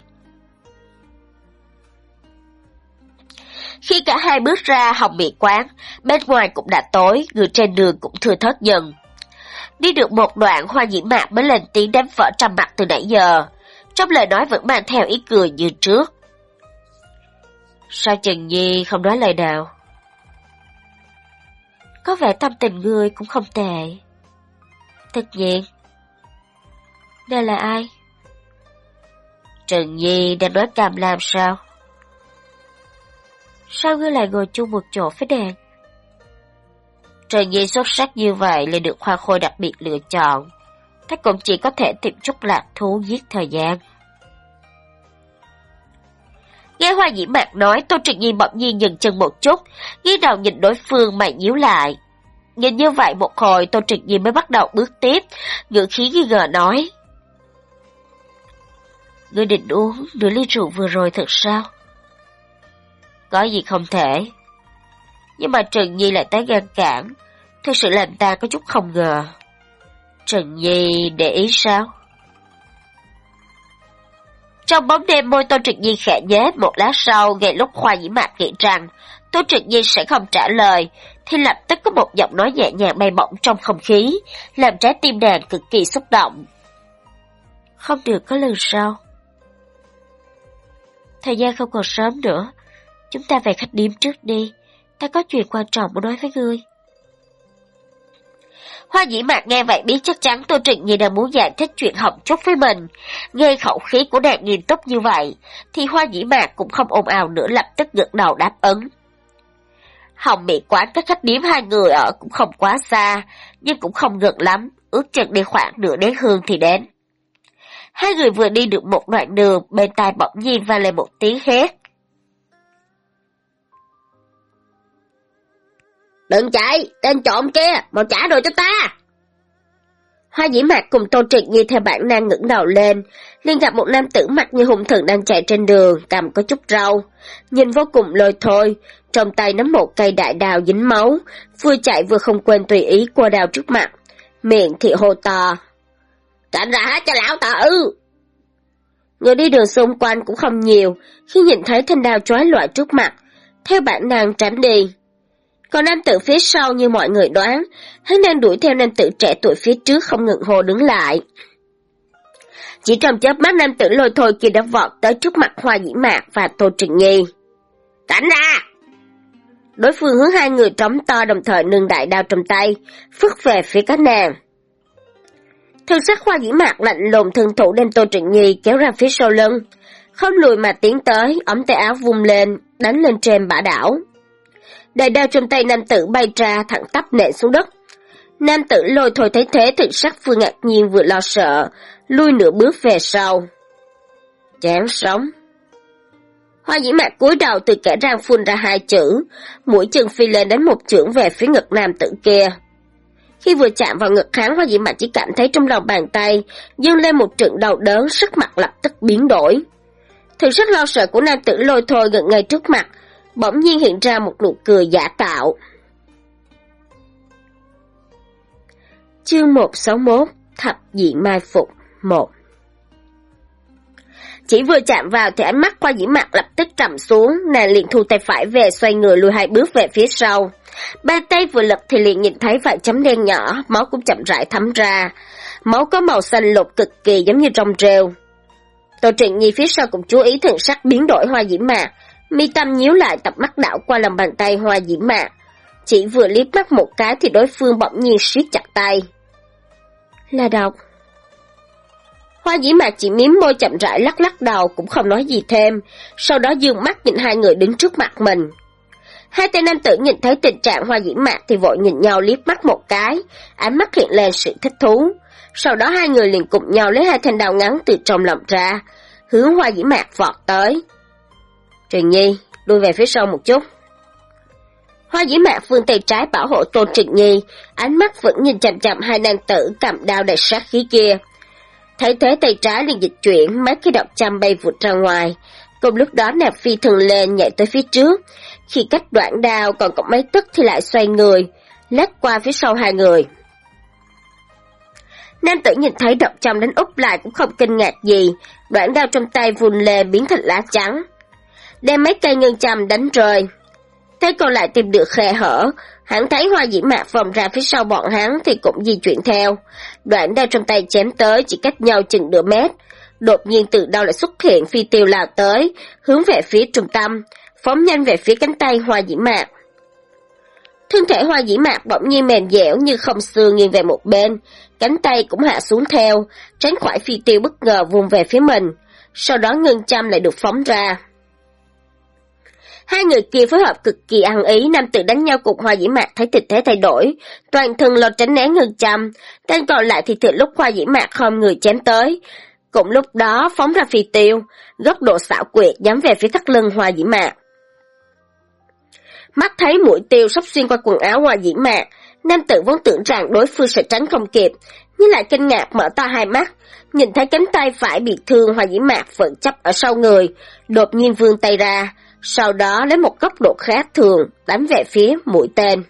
Khi cả hai bước ra hồng mỹ quán, bên ngoài cũng đã tối, người trên đường cũng thừa thớt dần. Đi được một đoạn hoa nhĩ mạc mới lên tiếng đánh vỡ trầm mặt từ nãy giờ. Trong lời nói vẫn mang theo ý cười như trước. Sao Trần Nhi không nói lời nào? Có vẻ tâm tình người cũng không tệ. Tất nhiên. Đây là ai? Trần Nhi đang nói cam làm sao? Sao ngươi lại ngồi chung một chỗ với đèn trời Nhi xuất sắc như vậy lại được Hoa Khôi đặc biệt lựa chọn. Thế cũng chỉ có thể tìm chút lạc thú giết thời gian. Nghe Hoa Dĩ Mạc nói, Tô Trịnh Nhi bỗng nhiên dừng chân một chút, nghi đầu nhìn đối phương mày nhíu lại. Nhìn như vậy một hồi, Tô Trịnh Nhi mới bắt đầu bước tiếp, ngữ khí nghi ngờ nói. Ngươi định uống nửa ly rượu vừa rồi thật sao? Có gì không thể. Nhưng mà Trần Nhi lại tái gan cản, thực sự làm ta có chút không ngờ. Trần Nhi để ý sao? Trong bóng đêm môi Tô Trực Nhi khẽ nhế một lát sau, ngay lúc khoa Dĩ Mạc nghĩ rằng Tô Trực Nhi sẽ không trả lời, thì lập tức có một giọng nói nhẹ nhàng bay bổng trong không khí, làm trái tim nàng cực kỳ xúc động. Không được có lần sau. Thời gian không còn sớm nữa, chúng ta về khách điếm trước đi, ta có chuyện quan trọng muốn nói với ngươi. Hoa dĩ mạc nghe vậy biết chắc chắn Tô Trịnh Nhi đang muốn giải thích chuyện hỏng chút với mình. Nghe khẩu khí của nàng nghiêm túc như vậy, thì hoa dĩ mạc cũng không ồn ào nữa lập tức gật đầu đáp ứng. Hồng bị quán các khách điếm hai người ở cũng không quá xa, nhưng cũng không gần lắm, ước chừng đi khoảng nửa đến hương thì đến. Hai người vừa đi được một đoạn đường, bên tai bỗng nhiên vang lên một tiếng hét. Đừng chạy, tên trộm kia, mau trả đồ cho ta. Hoa dĩ mạc cùng Tô Triệt Nhi theo bản năng ngẩng đầu lên, liền gặp một nam tử mặt như hung thần đang chạy trên đường, cầm có chút rau. Nhìn vô cùng lôi thôi, trong tay nắm một cây đại đào dính máu, vừa chạy vừa không quên tùy ý qua đào trước mặt. Miệng thì hô to. Tránh ra hết cho lão tử! Người đi đường xung quanh cũng không nhiều, khi nhìn thấy thanh đào trói loại trước mặt, theo bản năng tránh đi. Còn nam tử phía sau như mọi người đoán, hắn đang đuổi theo nam tử trẻ tuổi phía trước không ngừng hồ đứng lại. Chỉ trong chớp mắt nam tử lôi thôi kia đã vọt tới trước mặt Hoa Dĩ Mạc và Tô trịnh Nhi. Tránh ra! Đối phương hướng hai người trống to đồng thời nâng đại đao trong tay, phức về phía các nàng. Thân sắc Hoa Dĩ Mạc lạnh lùng thân thủ đem Tô trịnh Nhi kéo ra phía sau lưng. Không lùi mà tiến tới, ống tay áo vung lên, đánh lên trên bả đảo. Đại đao trong tay nam tử bay ra thẳng tắp nện xuống đất. Nam tử lôi thôi thấy thế thực sắc vừa ngạc nhiên vừa lo sợ, lui nửa bước về sau. Chán sống. Hoa dĩ mạc cúi đầu từ kẻ răng phun ra hai chữ, mũi chân phi lên đánh một chưởng về phía ngực nam tử kia. Khi vừa chạm vào ngực hắn, hoa dĩ mạc chỉ cảm thấy trong lòng bàn tay, dâng lên một trận đau đớn, sắc mặt lập tức biến đổi. Thực sắc lo sợ của nam tử lôi thôi gần ngay trước mặt, bỗng nhiên hiện ra một nụ cười giả tạo. Chương 161 Thập diện mai phục 1 Chỉ vừa chạm vào thì ánh mắt qua dĩ mặt lập tức trầm xuống, nàng liền thu tay phải về xoay người lùi hai bước về phía sau. Ba tay vừa lật thì liền nhìn thấy vài chấm đen nhỏ, máu cũng chậm rãi thấm ra. Máu có màu xanh lục cực kỳ giống như trong rêu. Tô Trịnh Nhi phía sau cũng chú ý thần sắc biến đổi hoa dĩ mạc, Mi Tâm nhíu lại tập mắt đảo qua lòng bàn tay hoa diễm mạc. Chỉ vừa liếc mắt một cái thì đối phương bỗng nhiên siết chặt tay. Là độc. Hoa dĩ mạc chỉ miếm môi chậm rãi lắc lắc đầu cũng không nói gì thêm, sau đó dương mắt nhìn hai người đứng trước mặt mình. Hai tên nam tử nhìn thấy tình trạng hoa dĩ mạc thì vội nhìn nhau liếc mắt một cái, ánh mắt hiện lên sự thích thú. Sau đó hai người liền cùng nhau lấy hai thanh đào ngắn từ trong lòng ra, hướng hoa dĩ mạc vọt tới trình Nhi, lui về phía sau một chút. Hoa dĩ mạc phương tay trái bảo hộ Tôn trình Nhi, ánh mắt vẫn nhìn chậm chậm hai nam tử cầm đao đầy sát khí kia. Thấy thế tay trái liền dịch chuyển, mấy cái độc châm bay vụt ra ngoài. Cùng lúc đó nạp phi thường lên nhảy tới phía trước. Khi cách đoạn đao còn có mấy tức thì lại xoay người, lách qua phía sau hai người. Nam tử nhìn thấy độc châm đánh úp lại cũng không kinh ngạc gì, đoạn đao trong tay vùn lề biến thành lá trắng đem mấy cây ngân châm đánh rơi. Thế còn lại tìm được khe hở, hắn thấy hoa dĩ mạc vòng ra phía sau bọn hắn thì cũng di chuyển theo. Đoạn đao trong tay chém tới chỉ cách nhau chừng nửa mét. Đột nhiên từ đâu lại xuất hiện phi tiêu lao tới, hướng về phía trung tâm, phóng nhanh về phía cánh tay hoa dĩ mạc. Thân thể hoa dĩ mạc bỗng nhiên mềm dẻo như không xương nghiêng về một bên, cánh tay cũng hạ xuống theo, tránh khỏi phi tiêu bất ngờ vùng về phía mình. Sau đó ngân châm lại được phóng ra. Hai người kia phối hợp cực kỳ ăn ý, nam tử đánh nhau cục hoa dĩ mạc thấy tình thế thay đổi, toàn thân lột tránh né ngừng chăm, tên còn lại thì thừa lúc hoa dĩ mạc không người chém tới. Cũng lúc đó phóng ra phi tiêu, góc độ xảo quyệt nhắm về phía thắt lưng hoa dĩ mạc. Mắt thấy mũi tiêu sắp xuyên qua quần áo hoa dĩ mạc, nam tử vốn tưởng rằng đối phương sẽ tránh không kịp, nhưng lại kinh ngạc mở to hai mắt, nhìn thấy cánh tay phải bị thương hoa dĩ mạc vẫn chấp ở sau người, đột nhiên vươn tay ra, sau đó lấy một góc độ khác thường đánh về phía mũi tên.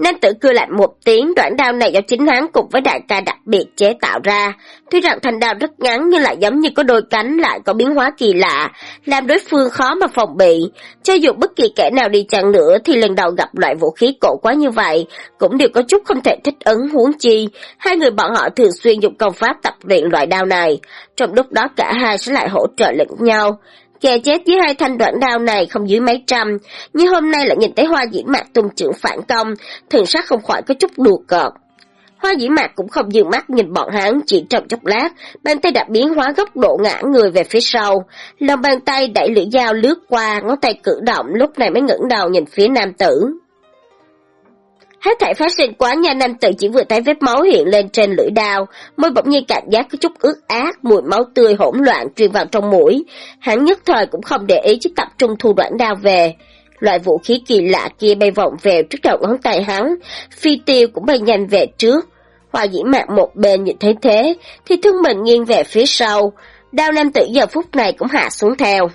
Nam tử cười lạnh một tiếng, đoạn đao này do chính hắn cùng với đại ca đặc biệt chế tạo ra. Tuy rằng thành đao rất ngắn nhưng lại giống như có đôi cánh lại có biến hóa kỳ lạ, làm đối phương khó mà phòng bị. Cho dù bất kỳ kẻ nào đi chăng nữa thì lần đầu gặp loại vũ khí cổ quá như vậy, cũng đều có chút không thể thích ứng huống chi. Hai người bọn họ thường xuyên dùng công pháp tập luyện loại đao này, trong lúc đó cả hai sẽ lại hỗ trợ lẫn nhau. Kẻ chết với hai thanh đoạn đao này không dưới mấy trăm, nhưng hôm nay lại nhìn thấy hoa dĩ mạc tung trưởng phản công, thường sắc không khỏi có chút đùa cợt. Hoa dĩ mạc cũng không dừng mắt nhìn bọn hắn chỉ trong chốc lát, bàn tay đã biến hóa góc độ ngã người về phía sau. Lòng bàn tay đẩy lưỡi dao lướt qua, ngón tay cử động lúc này mới ngẩng đầu nhìn phía nam tử. Hết thảy phát sinh quá nhanh nam tử chỉ vừa thấy vết máu hiện lên trên lưỡi đao, môi bỗng nhiên cảm giác có chút ướt át, mùi máu tươi hỗn loạn truyền vào trong mũi. Hắn nhất thời cũng không để ý chỉ tập trung thu đoạn đao về. Loại vũ khí kỳ lạ kia bay vọng về trước đầu ngón tay hắn, phi tiêu cũng bay nhanh về trước. Hoa dĩ mạc một bên nhìn thấy thế, thì thương mình nghiêng về phía sau, đao nam tử giờ phút này cũng hạ xuống theo.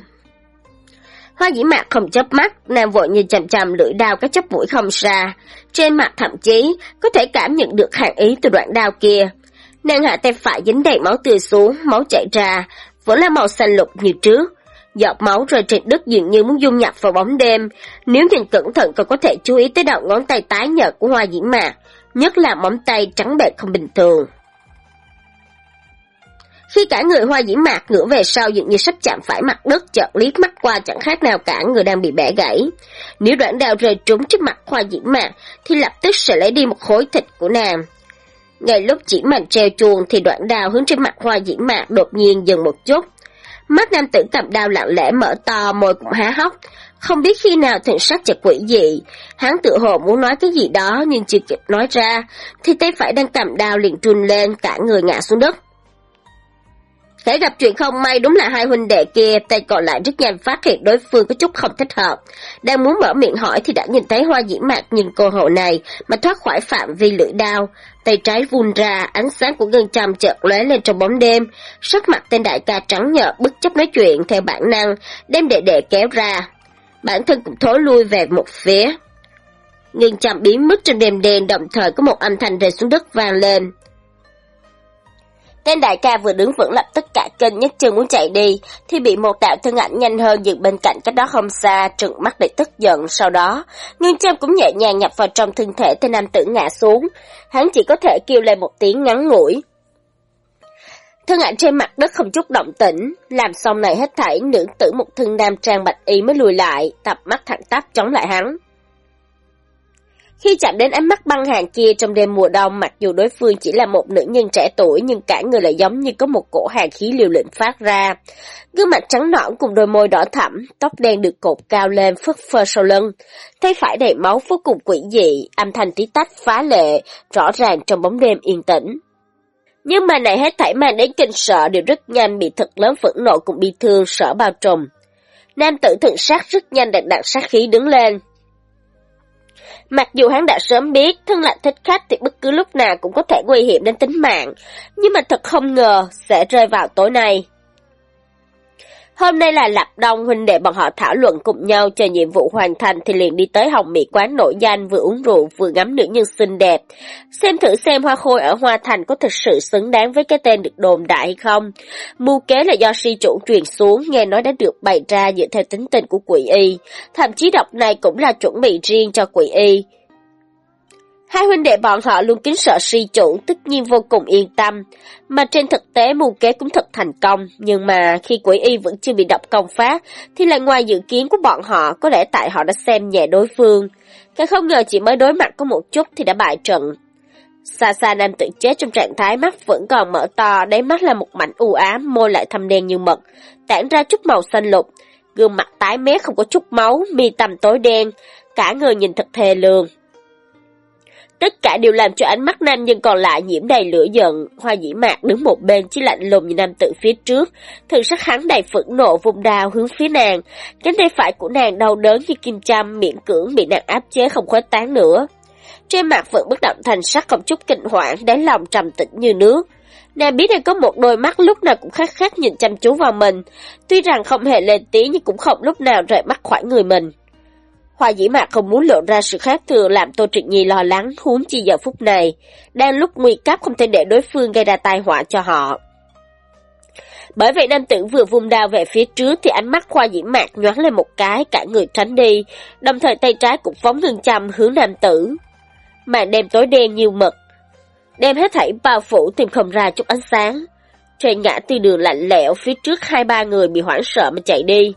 Hoa dĩ mạc không chớp mắt, nam vội nhìn chằm chằm lưỡi đao cái chấp mũi không xa. Trên mặt thậm chí có thể cảm nhận được hàn ý từ đoạn đao kia. Nàng hạ tay phải dính đầy máu tươi xuống, máu chảy ra, vẫn là màu xanh lục như trước. Giọt máu rơi trên đất dường như muốn dung nhập vào bóng đêm. Nếu nhìn cẩn thận còn có thể chú ý tới đầu ngón tay tái nhợt của hoa dĩ mạc, nhất là móng tay trắng bệch không bình thường. Khi cả người hoa dĩ mạc ngửa về sau dường như sắp chạm phải mặt đất chợt liếc mắt qua chẳng khác nào cả người đang bị bẻ gãy. Nếu đoạn đao rơi trúng trước mặt hoa dĩ mạc thì lập tức sẽ lấy đi một khối thịt của nàng. Ngay lúc chỉ màn treo chuồng thì đoạn đao hướng trên mặt hoa dĩ mạc đột nhiên dừng một chút. Mắt nam tử cầm đao lặng lẽ mở to môi cũng há hốc. Không biết khi nào thần sắc chợt quỷ dị, hắn tự hồ muốn nói cái gì đó nhưng chưa kịp nói ra, thì tay phải đang cầm đao liền run lên cả người ngã xuống đất. Thể gặp chuyện không may đúng là hai huynh đệ kia, tay còn lại rất nhanh phát hiện đối phương có chút không thích hợp. Đang muốn mở miệng hỏi thì đã nhìn thấy hoa dĩ mạc nhìn cô hộ này mà thoát khỏi phạm vi lưỡi đao. Tay trái vun ra, ánh sáng của ngân trầm chợt lóe lên trong bóng đêm. Sắc mặt tên đại ca trắng nhợt bất chấp nói chuyện theo bản năng, đem đệ đệ kéo ra. Bản thân cũng thối lui về một phía. Ngân trầm biến mất trong đêm đen đồng thời có một âm thanh rơi xuống đất vang lên. Tên đại ca vừa đứng vững lập tức cả kênh nhất chân muốn chạy đi, thì bị một đạo thân ảnh nhanh hơn dựng bên cạnh cách đó không xa, trừng mắt để tức giận. Sau đó, Ngân Trâm cũng nhẹ nhàng nhập vào trong thân thể tên nam tử ngã xuống. Hắn chỉ có thể kêu lên một tiếng ngắn ngủi. Thân ảnh trên mặt đất không chút động tĩnh, làm xong này hết thảy, nữ tử một thân nam trang bạch y mới lùi lại, tập mắt thẳng tắp chống lại hắn. Khi chạm đến ánh mắt băng hàng kia trong đêm mùa đông, mặc dù đối phương chỉ là một nữ nhân trẻ tuổi nhưng cả người lại giống như có một cổ hàng khí liều lĩnh phát ra. Gương mặt trắng nõn cùng đôi môi đỏ thẳm, tóc đen được cột cao lên phất phơ sau lưng. thấy phải đầy máu vô cùng quỷ dị, âm thanh tí tách phá lệ, rõ ràng trong bóng đêm yên tĩnh. Nhưng mà này hết thảy mang đến kinh sợ đều rất nhanh bị thật lớn phẫn nộ cùng bi thương sợ bao trùm. Nam tử thượng sát rất nhanh đặt đặt sát khí đứng lên. Mặc dù hắn đã sớm biết thân lạnh thích khách thì bất cứ lúc nào cũng có thể nguy hiểm đến tính mạng, nhưng mà thật không ngờ sẽ rơi vào tối nay. Hôm nay là lập đông, huynh đệ bọn họ thảo luận cùng nhau chờ nhiệm vụ hoàn thành thì liền đi tới hồng mỹ quán nổi danh vừa uống rượu, vừa ngắm nữ nhân xinh đẹp. Xem thử xem hoa khôi ở Hoa Thành có thực sự xứng đáng với cái tên được đồn đại hay không. Mưu kế là do si chủ truyền xuống, nghe nói đã được bày ra dựa theo tính tình của quỷ y. Thậm chí độc này cũng là chuẩn bị riêng cho quỷ y. Hai huynh đệ bọn họ luôn kính sợ si chủ, tất nhiên vô cùng yên tâm. Mà trên thực tế mưu kế cũng thật thành công, nhưng mà khi quỷ y vẫn chưa bị độc công phát, thì lại ngoài dự kiến của bọn họ, có lẽ tại họ đã xem nhẹ đối phương. Cái không ngờ chỉ mới đối mặt có một chút thì đã bại trận. Xa xa nam tự chết trong trạng thái mắt vẫn còn mở to, đáy mắt là một mảnh u ám, môi lại thâm đen như mật, tản ra chút màu xanh lục, gương mặt tái mét không có chút máu, mi tầm tối đen, cả người nhìn thật thề lương. Tất cả đều làm cho ánh mắt nam nhân còn lại nhiễm đầy lửa giận. Hoa dĩ mạc đứng một bên chỉ lạnh lùng như nam tử phía trước. Thường sắc hắn đầy phẫn nộ vùng đào hướng phía nàng. Cánh tay phải của nàng đau đớn như kim châm, miệng cưỡng bị nàng áp chế không khuếch tán nữa. Trên mặt vẫn bất động thành sắc không chút kinh hoảng, đáy lòng trầm tĩnh như nước. Nàng biết đây có một đôi mắt lúc nào cũng khát khát nhìn chăm chú vào mình. Tuy rằng không hề lên tiếng nhưng cũng không lúc nào rời mắt khỏi người mình. Hoa dĩ mạc không muốn lộ ra sự khác thường làm Tô Trịnh Nhi lo lắng huống chi giờ phút này, đang lúc nguy cấp không thể để đối phương gây ra tai họa cho họ. Bởi vậy nam tử vừa vung đao về phía trước thì ánh mắt khoa dĩ mạc nhoáng lên một cái, cả người tránh đi, đồng thời tay trái cũng phóng hương châm hướng nam tử. Màn đêm tối đen như mực, đem hết thảy bao phủ tìm không ra chút ánh sáng. Trên ngã tư đường lạnh lẽo phía trước hai ba người bị hoảng sợ mà chạy đi.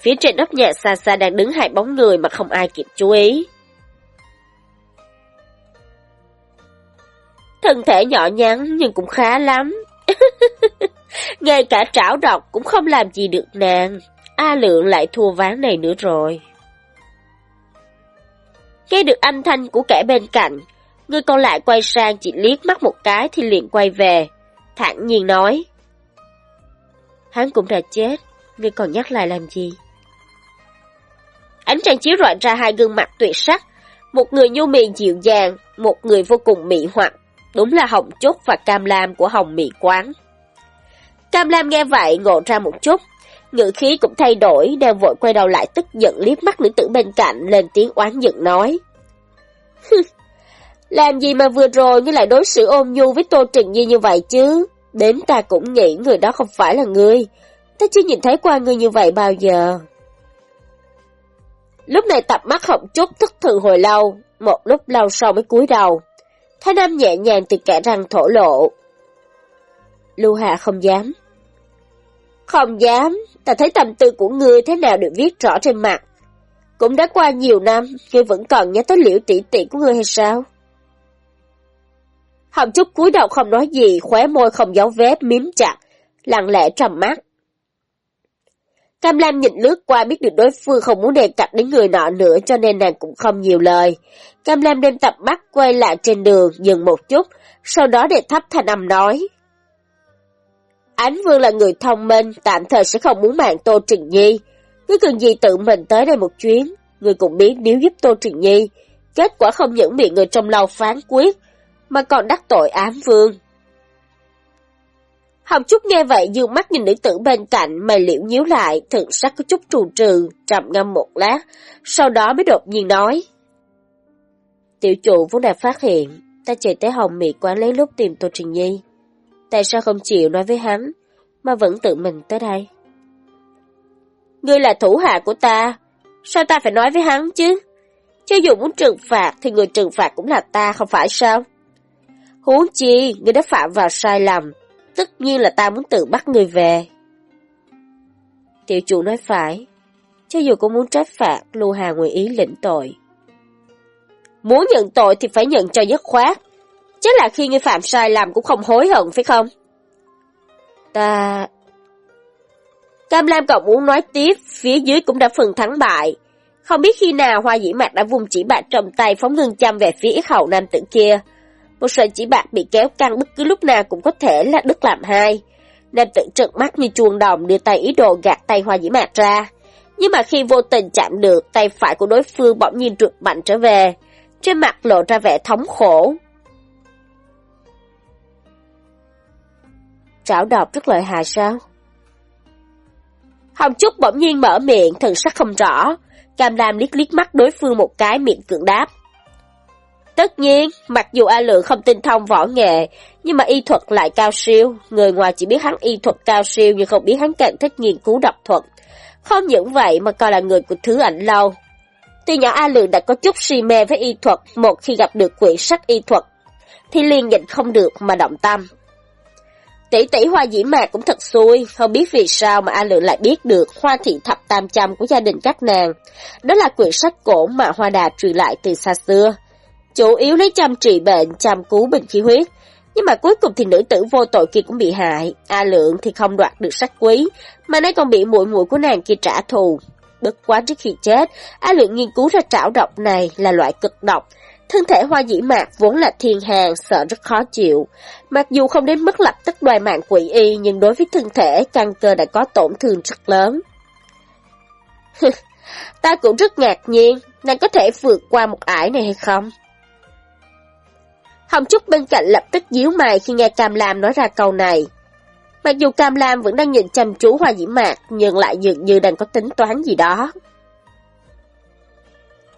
Phía trên nóc nhà xa xa đang đứng hai bóng người mà không ai kịp chú ý. Thân thể nhỏ nhắn nhưng cũng khá lắm. Ngay cả trảo độc cũng không làm gì được nàng. A lượng lại thua ván này nữa rồi. Nghe được âm thanh của kẻ bên cạnh, người còn lại quay sang chỉ liếc mắt một cái thì liền quay về, thản nhiên nói. Hắn cũng đã chết, ngươi còn nhắc lại làm gì? Ánh trăng chiếu rọi ra hai gương mặt tuyệt sắc, một người nhu mì dịu dàng, một người vô cùng mị hoặc, đúng là Hồng chốt và Cam Lam của Hồng Mị Quán. Cam Lam nghe vậy ngộ ra một chút, ngữ khí cũng thay đổi, đang vội quay đầu lại tức giận liếc mắt nữ tử bên cạnh lên tiếng oán giận nói. Làm gì mà vừa rồi ngươi lại đối xử ôn nhu với Tô trình Nhi như vậy chứ? Đến ta cũng nghĩ người đó không phải là ngươi. Ta chưa nhìn thấy qua ngươi như vậy bao giờ. Lúc này tập mắt họng chút thức thử hồi lâu, một lúc lâu sau mới cúi đầu. Thái Nam nhẹ nhàng từ kẻ răng thổ lộ. Lưu Hạ không dám. Không dám, ta thấy tâm tư của ngươi thế nào được viết rõ trên mặt. Cũng đã qua nhiều năm, ngươi vẫn còn nhớ tới liễu tỷ tỷ của ngươi hay sao? Hồng Trúc cúi đầu không nói gì, khóe môi không giấu vết, miếm chặt, lặng lẽ trầm mắt. Cam Lam nhìn lướt qua biết được đối phương không muốn đề cập đến người nọ nữa cho nên nàng cũng không nhiều lời. Cam Lam đem tập bắt quay lại trên đường, dừng một chút, sau đó để thấp thanh âm nói. Ánh Vương là người thông minh, tạm thời sẽ không muốn mạng Tô Trình Nhi. Cứ cần gì tự mình tới đây một chuyến, người cũng biết nếu giúp Tô Trình Nhi. Kết quả không những bị người trong lâu phán quyết, mà còn đắc tội ám vương. Hồng Trúc nghe vậy dương mắt nhìn nữ tử bên cạnh, mày liễu nhíu lại, thần sắc có chút trù trừ, trầm ngâm một lát, sau đó mới đột nhiên nói. Tiểu chủ vốn đã phát hiện, ta chạy tới Hồng Mỹ quán lấy lúc tìm Tô Trình Nhi. Tại sao không chịu nói với hắn, mà vẫn tự mình tới đây? Ngươi là thủ hạ của ta, sao ta phải nói với hắn chứ? Cho dù muốn trừng phạt thì người trừng phạt cũng là ta, không phải sao? Huống chi, ngươi đã phạm vào sai lầm, tất nhiên là ta muốn tự bắt người về. Tiểu chủ nói phải, cho dù cô muốn trách phạt, Lưu Hà nguyện ý lĩnh tội. Muốn nhận tội thì phải nhận cho dứt khoát, chắc là khi người phạm sai lầm cũng không hối hận phải không? Ta... Cam Lam cậu muốn nói tiếp, phía dưới cũng đã phần thắng bại. Không biết khi nào Hoa Dĩ Mạc đã vùng chỉ bạc trong tay phóng ngưng chăm về phía yết hậu nam tử kia, một sợi chỉ bạc bị kéo căng bất cứ lúc nào cũng có thể là đứt làm hai. Nam tự trợn mắt như chuông đồng đưa tay ý đồ gạt tay hoa dĩ mạc ra. Nhưng mà khi vô tình chạm được, tay phải của đối phương bỗng nhiên trượt mạnh trở về. Trên mặt lộ ra vẻ thống khổ. Trảo đọc rất lợi hại sao? Hồng Trúc bỗng nhiên mở miệng, thần sắc không rõ. Cam Lam liếc liếc mắt đối phương một cái miệng cưỡng đáp. Tất nhiên, mặc dù A Lượng không tinh thông võ nghệ, nhưng mà y thuật lại cao siêu. Người ngoài chỉ biết hắn y thuật cao siêu nhưng không biết hắn càng thích nghiên cứu độc thuật. Không những vậy mà còn là người của thứ ảnh lâu. Tuy nhỏ A Lượng đã có chút si mê với y thuật, một khi gặp được quyển sách y thuật, thì liền nhìn không được mà động tâm. Tỷ tỷ hoa dĩ mạc cũng thật xui, không biết vì sao mà A Lượng lại biết được hoa thị thập tam trăm của gia đình các nàng. Đó là quyển sách cổ mà Hoa Đà truyền lại từ xa xưa chủ yếu lấy chăm trị bệnh, chăm cứu bệnh khí huyết. Nhưng mà cuối cùng thì nữ tử vô tội kia cũng bị hại, A Lượng thì không đoạt được sách quý, mà nay còn bị muội muội của nàng kia trả thù. Bất quá trước khi chết, A Lượng nghiên cứu ra trảo độc này là loại cực độc. Thân thể hoa dĩ mạc vốn là thiên hàng, sợ rất khó chịu. Mặc dù không đến mức lập tức đoài mạng quỷ y, nhưng đối với thân thể, căn cơ đã có tổn thương rất lớn. Ta cũng rất ngạc nhiên, nàng có thể vượt qua một ải này hay không? Hồng Trúc bên cạnh lập tức díu mày khi nghe Cam Lam nói ra câu này. Mặc dù Cam Lam vẫn đang nhìn chăm chú Hoa Diễm Mạc, nhưng lại dường như đang có tính toán gì đó.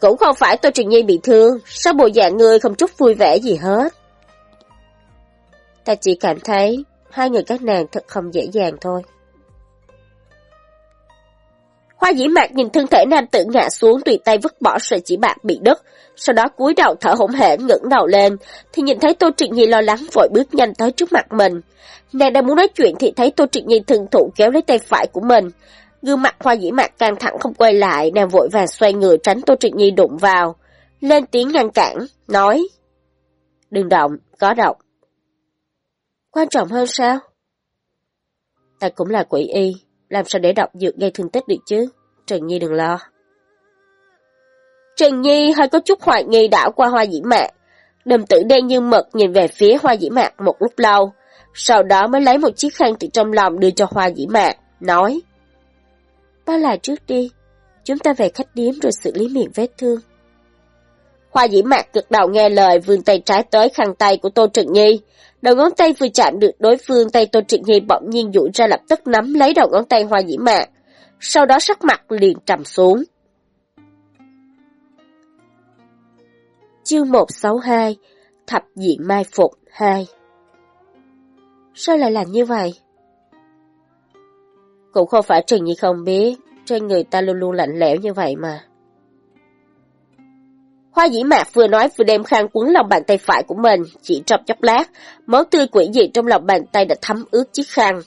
Cũng không phải tôi truyền Nhi bị thương, sao bộ dạng ngươi không chút vui vẻ gì hết. Ta chỉ cảm thấy hai người các nàng thật không dễ dàng thôi. Hoa dĩ mạc nhìn thân thể nam tử ngã xuống tùy tay vứt bỏ sợi chỉ bạc bị đứt, sau đó cúi đầu thở hổn hển ngẩng đầu lên, thì nhìn thấy Tô Trịnh Nhi lo lắng vội bước nhanh tới trước mặt mình. Nàng đang muốn nói chuyện thì thấy Tô Trịnh Nhi thường thụ kéo lấy tay phải của mình. Gương mặt hoa dĩ mạc căng thẳng không quay lại, nàng vội vàng xoay người tránh Tô Trịnh Nhi đụng vào. Lên tiếng ngăn cản, nói. Đừng động, có động. Quan trọng hơn sao? Ta cũng là quỷ y, làm sao để độc dược gây thương tích được chứ? Trần Nhi đừng lo. Trần Nhi hơi có chút hoài nghi đảo qua hoa dĩ mạc. Đầm tử đen như mực nhìn về phía hoa dĩ mạc một lúc lâu, sau đó mới lấy một chiếc khăn từ trong lòng đưa cho hoa dĩ mạc, nói. Bao là trước đi, chúng ta về khách điếm rồi xử lý miệng vết thương. Hoa dĩ mạc cực đầu nghe lời vươn tay trái tới khăn tay của Tô Trần Nhi. Đầu ngón tay vừa chạm được đối phương tay Tô Trịnh Nhi bỗng nhiên duỗi ra lập tức nắm lấy đầu ngón tay hoa dĩ mạc. Sau đó sắc mặt liền trầm xuống. Chương 162 Thập diện mai phục 2 Sao lại làm như vậy? Cũng không phải Trần Nhi không biết, trên người ta luôn luôn lạnh lẽo như vậy mà. Hoa dĩ mạc vừa nói vừa đem khăn quấn lòng bàn tay phải của mình, chỉ trong chốc lát, máu tươi quỷ dị trong lòng bàn tay đã thấm ướt chiếc khăn.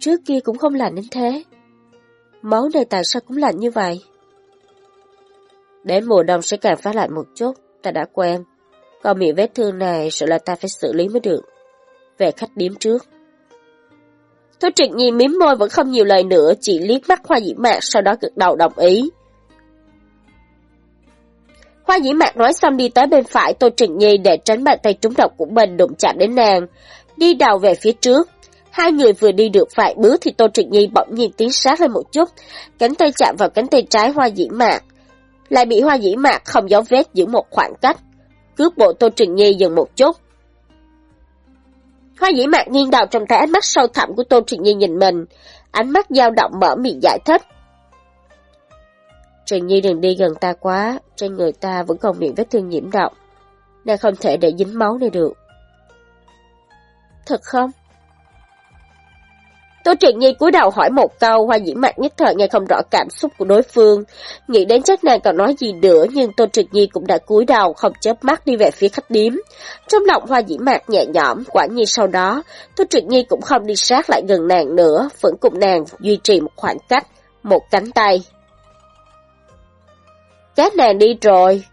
Trước kia cũng không lạnh đến thế. Máu này tại sao cũng lạnh như vậy? Đến mùa đông sẽ càng phát lạnh một chút, ta đã quen. Còn miệng vết thương này sợ là ta phải xử lý mới được. Về khách điếm trước. Thôi Trịnh Nhi miếm môi vẫn không nhiều lời nữa, chỉ liếc mắt Hoa Dĩ Mạc sau đó gật đầu đồng ý. Hoa Dĩ Mạc nói xong đi tới bên phải Tô Trịnh Nhi để tránh bàn tay trúng độc của mình đụng chạm đến nàng, đi đầu về phía trước. Hai người vừa đi được vài bước thì Tô Trịnh Nhi bỗng nhiên tiến sát lên một chút, cánh tay chạm vào cánh tay trái Hoa Dĩ Mạc. Lại bị Hoa Dĩ Mạc không dấu vết giữ một khoảng cách, cướp bộ Tô Trịnh Nhi dừng một chút. Hoa Dĩ Mạc nghiêng đầu trong thấy ánh mắt sâu thẳm của Tô Trịnh Nhi nhìn mình, ánh mắt dao động mở miệng giải thích. Trần Nhi đừng đi gần ta quá, trên người ta vẫn còn miệng vết thương nhiễm độc, nàng không thể để dính máu này được. Thật không? Tô Trần Nhi cúi đầu hỏi một câu, Hoa Dĩ Mạc nhất thời nghe không rõ cảm xúc của đối phương. Nghĩ đến chắc nàng còn nói gì nữa, nhưng Tô Trần Nhi cũng đã cúi đầu, không chớp mắt đi về phía khách điếm. Trong lòng Hoa Dĩ Mạc nhẹ nhõm, quả nhiên sau đó, Tô Trần Nhi cũng không đi sát lại gần nàng nữa, vẫn cùng nàng duy trì một khoảng cách, một cánh tay. Các nàng đi rồi.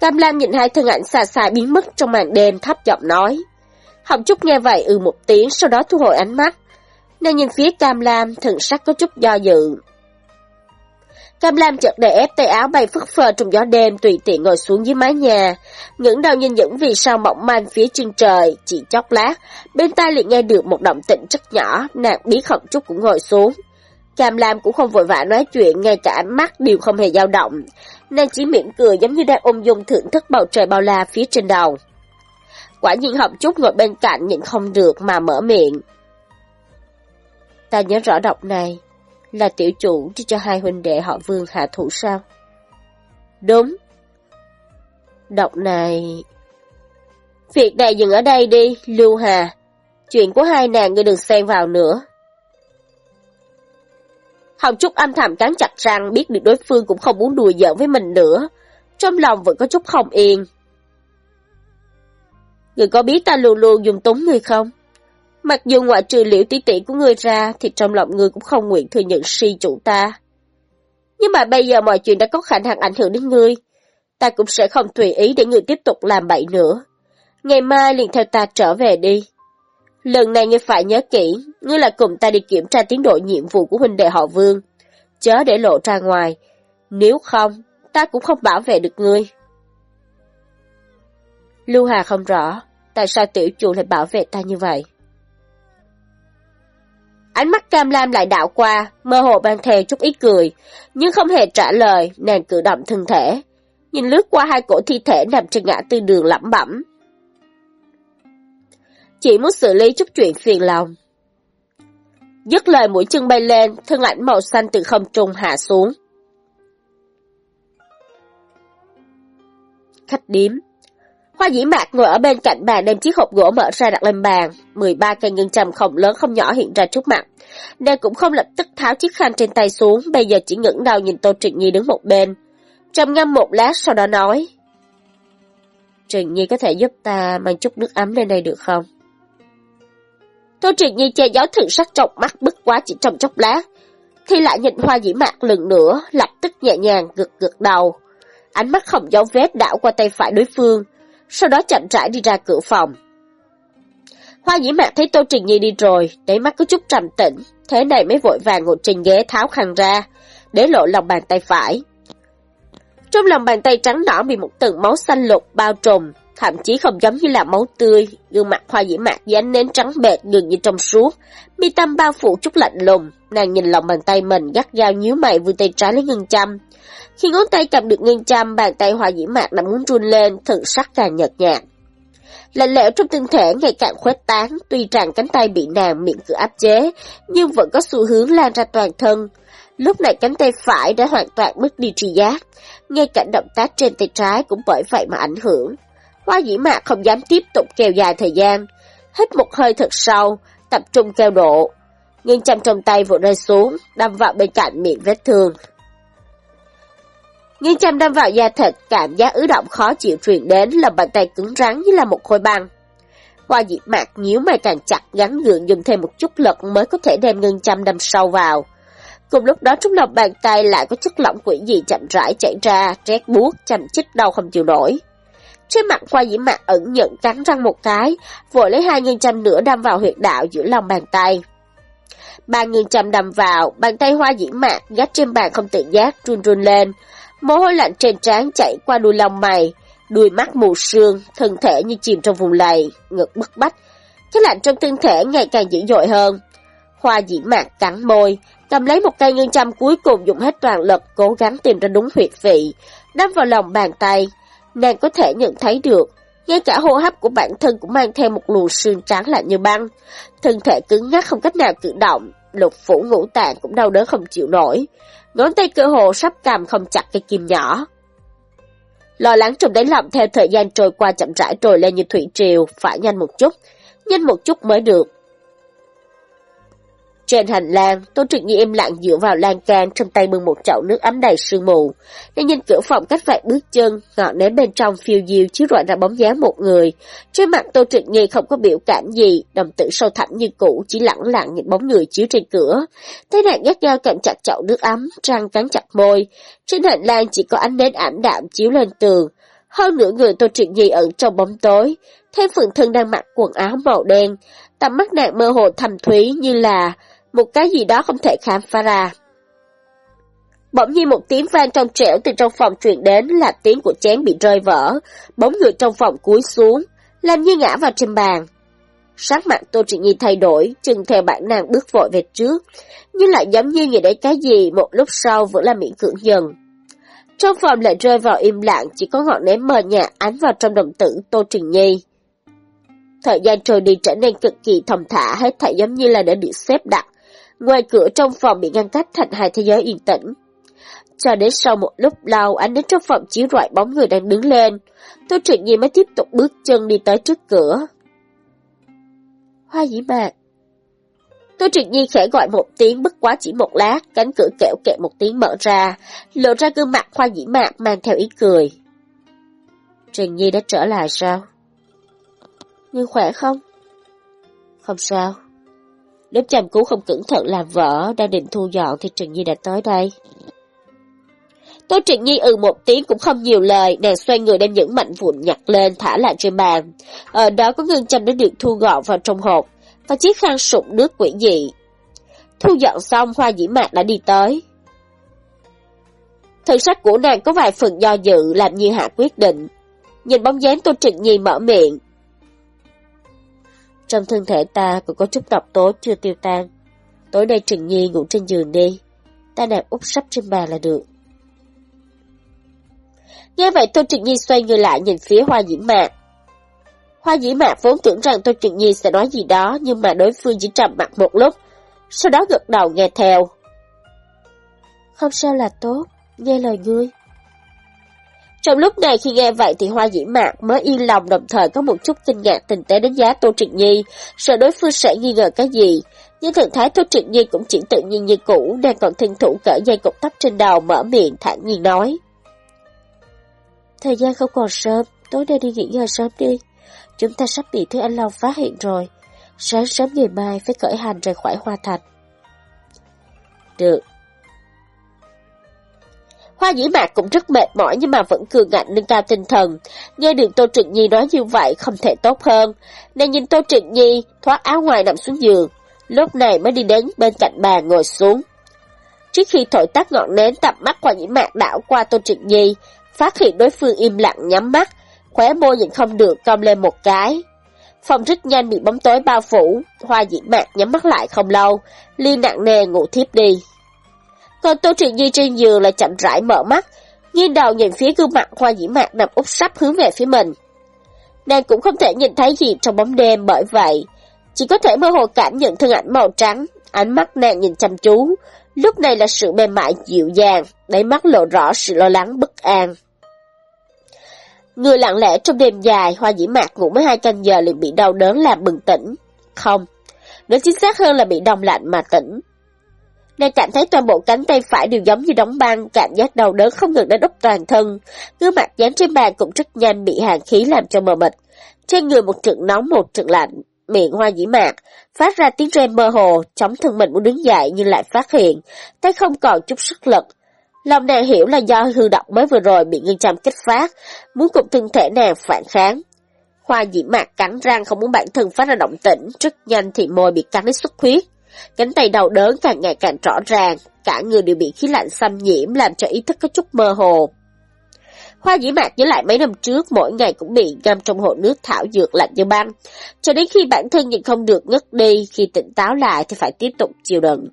Cam Lam nhìn hai thân ảnh xa xa biến mất trong màn đêm thấp giọng nói. Hồng Trúc nghe vậy ừ một tiếng, sau đó thu hồi ánh mắt. Nàng nhìn phía Cam Lam, thần sắc có chút do dự. Cam Lam chợt để ép tay áo bay phất phơ trong gió đêm tùy tiện ngồi xuống dưới mái nhà, ngẩng đầu nhìn những vì sao mỏng manh phía chân trời, chỉ chốc lát, bên tai liền nghe được một động tĩnh rất nhỏ, nàng biết Hồng Trúc cũng ngồi xuống. Cam Lam cũng không vội vã nói chuyện, ngay cả ánh mắt đều không hề dao động. Nàng chỉ mỉm cười giống như đang ôm dung thưởng thức bầu trời bao la phía trên đầu. Quả nhiên học chút ngồi bên cạnh nhìn không được mà mở miệng. Ta nhớ rõ độc này là tiểu chủ chỉ cho hai huynh đệ họ vương hạ thủ sao? Đúng. Độc này... Việc này dừng ở đây đi, Lưu Hà. Chuyện của hai nàng ngươi đừng xen vào nữa. Hồng Trúc âm thầm cắn chặt răng biết được đối phương cũng không muốn đùa giỡn với mình nữa. Trong lòng vẫn có chút không yên. Người có biết ta luôn luôn dùng túng người không? Mặc dù ngoại trừ liễu tỷ tỷ của người ra, thì trong lòng người cũng không nguyện thừa nhận si chủ ta. Nhưng mà bây giờ mọi chuyện đã có khả năng ảnh hưởng đến ngươi. Ta cũng sẽ không tùy ý để người tiếp tục làm bậy nữa. Ngày mai liền theo ta trở về đi. Lần này ngươi phải nhớ kỹ, ngươi là cùng ta đi kiểm tra tiến độ nhiệm vụ của huynh đệ họ Vương. Chớ để lộ ra ngoài. Nếu không, ta cũng không bảo vệ được ngươi. Lưu Hà không rõ, tại sao tiểu chủ lại bảo vệ ta như vậy. Ánh mắt cam lam lại đảo qua, mơ hồ ban theo chút ít cười, nhưng không hề trả lời, nàng cử động thân thể. Nhìn lướt qua hai cổ thi thể nằm trên ngã tư đường lẩm bẩm. Chỉ muốn xử lý chút chuyện phiền lòng. Dứt lời mũi chân bay lên, thân ảnh màu xanh từ không trung hạ xuống. khách điếm. Hoa dĩ mạc ngồi ở bên cạnh bàn đem chiếc hộp gỗ mở ra đặt lên bàn. 13 cây ngân trầm không lớn không nhỏ hiện ra trước mặt. Nàng cũng không lập tức tháo chiếc khăn trên tay xuống, bây giờ chỉ ngẩng đầu nhìn Tô Trịnh Nhi đứng một bên. Trầm ngâm một lát sau đó nói. Trịnh Nhi có thể giúp ta mang chút nước ấm lên đây được không? Tô Truyền Nhi che gió thử sắc trọng mắt bức quá chỉ trong chốc lá, Khi lại nhìn hoa dĩ mạc lần nữa, lập tức nhẹ nhàng gật gật đầu. Ánh mắt không dấu vết đảo qua tay phải đối phương, sau đó chậm rãi đi ra cửa phòng. Hoa dĩ mạc thấy Tô Truyền Nhi đi rồi, đáy mắt có chút trầm tĩnh, thế này mới vội vàng ngồi trên ghế tháo khăn ra, để lộ lòng bàn tay phải. Trong lòng bàn tay trắng đỏ bị một tầng máu xanh lục bao trùm, thậm chí không giống như là máu tươi, gương mặt hoa dĩ mạc dán nến trắng bệt gần như trong suốt, mi tâm bao phủ chút lạnh lùng, nàng nhìn lòng bàn tay mình gắt gao nhíu mày vươn tay trái lấy ngân châm. Khi ngón tay cầm được ngân châm, bàn tay hoa dĩ mạc đã muốn run lên, thử sắc càng nhợt nhạt. Lạnh lẽo trong thân thể ngày càng khuếch tán, tuy rằng cánh tay bị nàng miệng cửa áp chế, nhưng vẫn có xu hướng lan ra toàn thân. Lúc này cánh tay phải đã hoàn toàn mất đi tri giác, ngay cả động tác trên tay trái cũng bởi vậy mà ảnh hưởng. Hoa dĩ mạc không dám tiếp tục kéo dài thời gian, hít một hơi thật sâu, tập trung kêu độ. Nhưng chăm trong tay vừa rơi xuống, đâm vào bên cạnh miệng vết thương. Nghiêng chăm đâm vào da thịt, cảm giác ứ động khó chịu truyền đến là bàn tay cứng rắn như là một khối băng. Hoa dĩ mạc nhíu mày càng chặt gắn gượng dùng thêm một chút lực mới có thể đem ngân châm đâm sâu vào. Cùng lúc đó trong lòng bàn tay lại có chất lỏng quỷ gì chậm rãi chảy ra, rét buốt, chầm chích đau không chịu nổi. Trên mặt qua dĩ mạc ẩn nhận cắn răng một cái, vội lấy hai nghìn trăm nữa đâm vào huyệt đạo giữa lòng bàn tay. Ba nghìn trăm đâm vào, bàn tay hoa dĩ mạc gắt trên bàn không tự giác run run lên, mồ hôi lạnh trên trán chảy qua đuôi lòng mày, đuôi mắt mù sương, thân thể như chìm trong vùng lầy, ngực bức bách. Cái lạnh trong thân thể ngày càng dữ dội hơn. Hoa dĩ mạc cắn môi, cầm lấy một cây ngân châm cuối cùng dùng hết toàn lực cố gắng tìm ra đúng huyệt vị, đâm vào lòng bàn tay, nàng có thể nhận thấy được, ngay cả hô hấp của bản thân cũng mang theo một luồng sương trắng lạnh như băng. Thân thể cứng ngắc không cách nào cử động, lục phủ ngũ tạng cũng đau đớn không chịu nổi. Ngón tay cơ hồ sắp cầm không chặt cây kim nhỏ. Lo lắng trong đáy lòng theo thời gian trôi qua chậm rãi trồi lên như thủy triều, phải nhanh một chút, nhanh một chút mới được. Trên hành lang, Tô Trịnh Nhi im lặng dựa vào lan can trong tay bưng một chậu nước ấm đầy sương mù. Nàng nhìn cửa phòng cách vài bước chân, ngọn nến bên trong phiêu diêu chiếu rọi ra bóng dáng một người. Trên mặt Tô Trịnh Nhi không có biểu cảm gì, đồng tử sâu thẳm như cũ, chỉ lặng lặng nhìn bóng người chiếu trên cửa. Thế nàng gắt gao cầm chặt chậu nước ấm, răng cắn chặt môi. Trên hành lang chỉ có ánh nến ảm đạm chiếu lên tường. Hơn nửa người Tô Trịnh Nhi ẩn trong bóng tối, thêm phần thân đang mặc quần áo màu đen. Tầm mắt nàng mơ hồ thầm thúy như là một cái gì đó không thể khám phá ra. Bỗng nhiên một tiếng vang trong trẻo từ trong phòng truyền đến là tiếng của chén bị rơi vỡ, bóng người trong phòng cúi xuống, làm như ngã vào trên bàn. Sắc mặt Tô Trị Nhi thay đổi, chừng theo bản năng bước vội về trước, nhưng lại giống như nghĩ đến cái gì một lúc sau vẫn là miễn cưỡng dần. Trong phòng lại rơi vào im lặng, chỉ có ngọn nến mờ nhạt ánh vào trong đồng tử Tô Trình Nhi. Thời gian trôi đi trở nên cực kỳ thầm thả, hết thảy giống như là đã được xếp đặt, Ngoài cửa trong phòng bị ngăn cách thành hai thế giới yên tĩnh. Cho đến sau một lúc lâu, ánh đến trong phòng chiếu rọi bóng người đang đứng lên. Tô Trịnh Nhi mới tiếp tục bước chân đi tới trước cửa. Hoa dĩ mạc. Tô Trịnh Nhi khẽ gọi một tiếng bất quá chỉ một lát, cánh cửa kẹo kẹt một tiếng mở ra, lộ ra gương mặt hoa dĩ mạc mang theo ý cười. Trịnh Nhi đã trở lại sao? Ngươi khỏe không? Không sao. Nếu chăm cú không cẩn thận làm vỡ đang định thu dọn thì Trần Nhi đã tới đây. Tô Trịnh Nhi ừ một tiếng cũng không nhiều lời, nàng xoay người đem những mảnh vụn nhặt lên thả lại trên bàn. Ở đó có ngân châm đã được thu gọn vào trong hộp, và chiếc khăn sụp nước quỷ dị. Thu dọn xong, hoa dĩ mạc đã đi tới. Thân sắc của nàng có vài phần do dự làm như hạ quyết định. Nhìn bóng dáng Tô Trịnh Nhi mở miệng, trong thân thể ta còn có chút độc tố chưa tiêu tan. Tối nay Trừng Nhi ngủ trên giường đi. Ta nằm úp sắp trên bàn là được. Nghe vậy Tô Trịnh Nhi xoay người lại nhìn phía Hoa Dĩ Mạc. Hoa Dĩ Mạc vốn tưởng rằng Tô Trịnh Nhi sẽ nói gì đó, nhưng mà đối phương chỉ trầm mặt một lúc, sau đó gật đầu nghe theo. Không sao là tốt, nghe lời ngươi. Trong lúc này khi nghe vậy thì Hoa Dĩ Mạc mới yên lòng đồng thời có một chút kinh ngạc tình tế đánh giá Tô Trịnh Nhi, sợ đối phương sẽ nghi ngờ cái gì. Nhưng thần thái Tô Trịnh Nhi cũng chỉ tự nhiên như cũ, đang còn thân thủ cỡ dây cục tóc trên đầu mở miệng thản nhiên nói. Thời gian không còn sớm, tối nay đi nghỉ ngơi sớm đi. Chúng ta sắp bị Thứ Anh Long phát hiện rồi. Sáng sớm ngày mai phải khởi hành rời khỏi Hoa Thành. Được, Hoa dĩ mạc cũng rất mệt mỏi nhưng mà vẫn cường ngạnh nâng cao tinh thần. Nghe được Tô Trịnh Nhi nói như vậy không thể tốt hơn. Nàng nhìn Tô Trịnh Nhi thoát áo ngoài nằm xuống giường. Lúc này mới đi đến bên cạnh bà ngồi xuống. Trước khi thổi tắt ngọn nến tập mắt qua dĩ mạc đảo qua Tô Trịnh Nhi, phát hiện đối phương im lặng nhắm mắt, khóe môi nhìn không được cong lên một cái. Phòng rất nhanh bị bóng tối bao phủ, Hoa dĩ mạc nhắm mắt lại không lâu, liên nặng nề ngủ thiếp đi. Còn Tô Trịnh Nhi trên giường lại chậm rãi mở mắt, nghiêng đầu nhìn phía gương mặt hoa dĩ mạc nằm úp sắp hướng về phía mình. Nàng cũng không thể nhìn thấy gì trong bóng đêm bởi vậy, chỉ có thể mơ hồ cảm nhận thân ảnh màu trắng, ánh mắt nàng nhìn chăm chú, lúc này là sự mềm mại dịu dàng, đáy mắt lộ rõ sự lo lắng bất an. Người lặng lẽ trong đêm dài, hoa dĩ mạc ngủ mới hai canh giờ liền bị đau đớn làm bừng tỉnh. Không, nói chính xác hơn là bị đông lạnh mà tỉnh. Nàng cảm thấy toàn bộ cánh tay phải đều giống như đóng băng, cảm giác đau đớn không ngừng đến úp toàn thân. Gương mặt dán trên bàn cũng rất nhanh bị hàng khí làm cho mờ mịt. Trên người một trận nóng một trận lạnh, miệng hoa dĩ mạc, phát ra tiếng rên mơ hồ, chống thân mình muốn đứng dậy nhưng lại phát hiện, tay không còn chút sức lực. Lòng nàng hiểu là do hư độc mới vừa rồi bị ngân châm kích phát, muốn cùng thân thể nàng phản kháng. Hoa dĩ mạc cắn răng không muốn bản thân phát ra động tĩnh, rất nhanh thì môi bị cắn đến xuất huyết. Cánh tay đau đớn càng ngày càng rõ ràng, cả người đều bị khí lạnh xâm nhiễm làm cho ý thức có chút mơ hồ. Hoa dĩ mạc nhớ lại mấy năm trước mỗi ngày cũng bị ngâm trong hồ nước thảo dược lạnh như băng, cho đến khi bản thân nhìn không được ngất đi, khi tỉnh táo lại thì phải tiếp tục chịu đựng.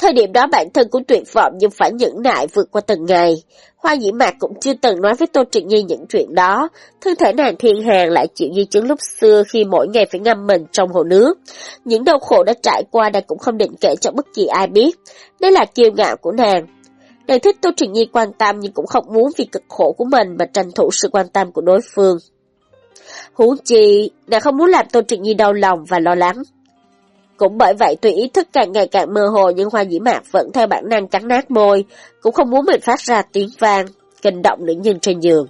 Thời điểm đó bản thân cũng tuyệt vọng nhưng phải nhẫn nại vượt qua từng ngày. Hoa dĩ mạc cũng chưa từng nói với Tô Trịnh Nhi những chuyện đó. Thân thể nàng thiên hàng lại chịu di chứng lúc xưa khi mỗi ngày phải ngâm mình trong hồ nước. Những đau khổ đã trải qua nàng cũng không định kể cho bất kỳ ai biết. Đây là kiêu ngạo của nàng. Nàng thích Tô Trịnh Nhi quan tâm nhưng cũng không muốn vì cực khổ của mình mà tranh thủ sự quan tâm của đối phương. Huống chi, nàng không muốn làm Tô Trịnh Nhi đau lòng và lo lắng. Cũng bởi vậy tuy ý thức càng ngày càng mơ hồ nhưng Hoa Dĩ Mạc vẫn theo bản năng cắn nát môi, cũng không muốn mình phát ra tiếng vang, kinh động nữ nhân trên giường.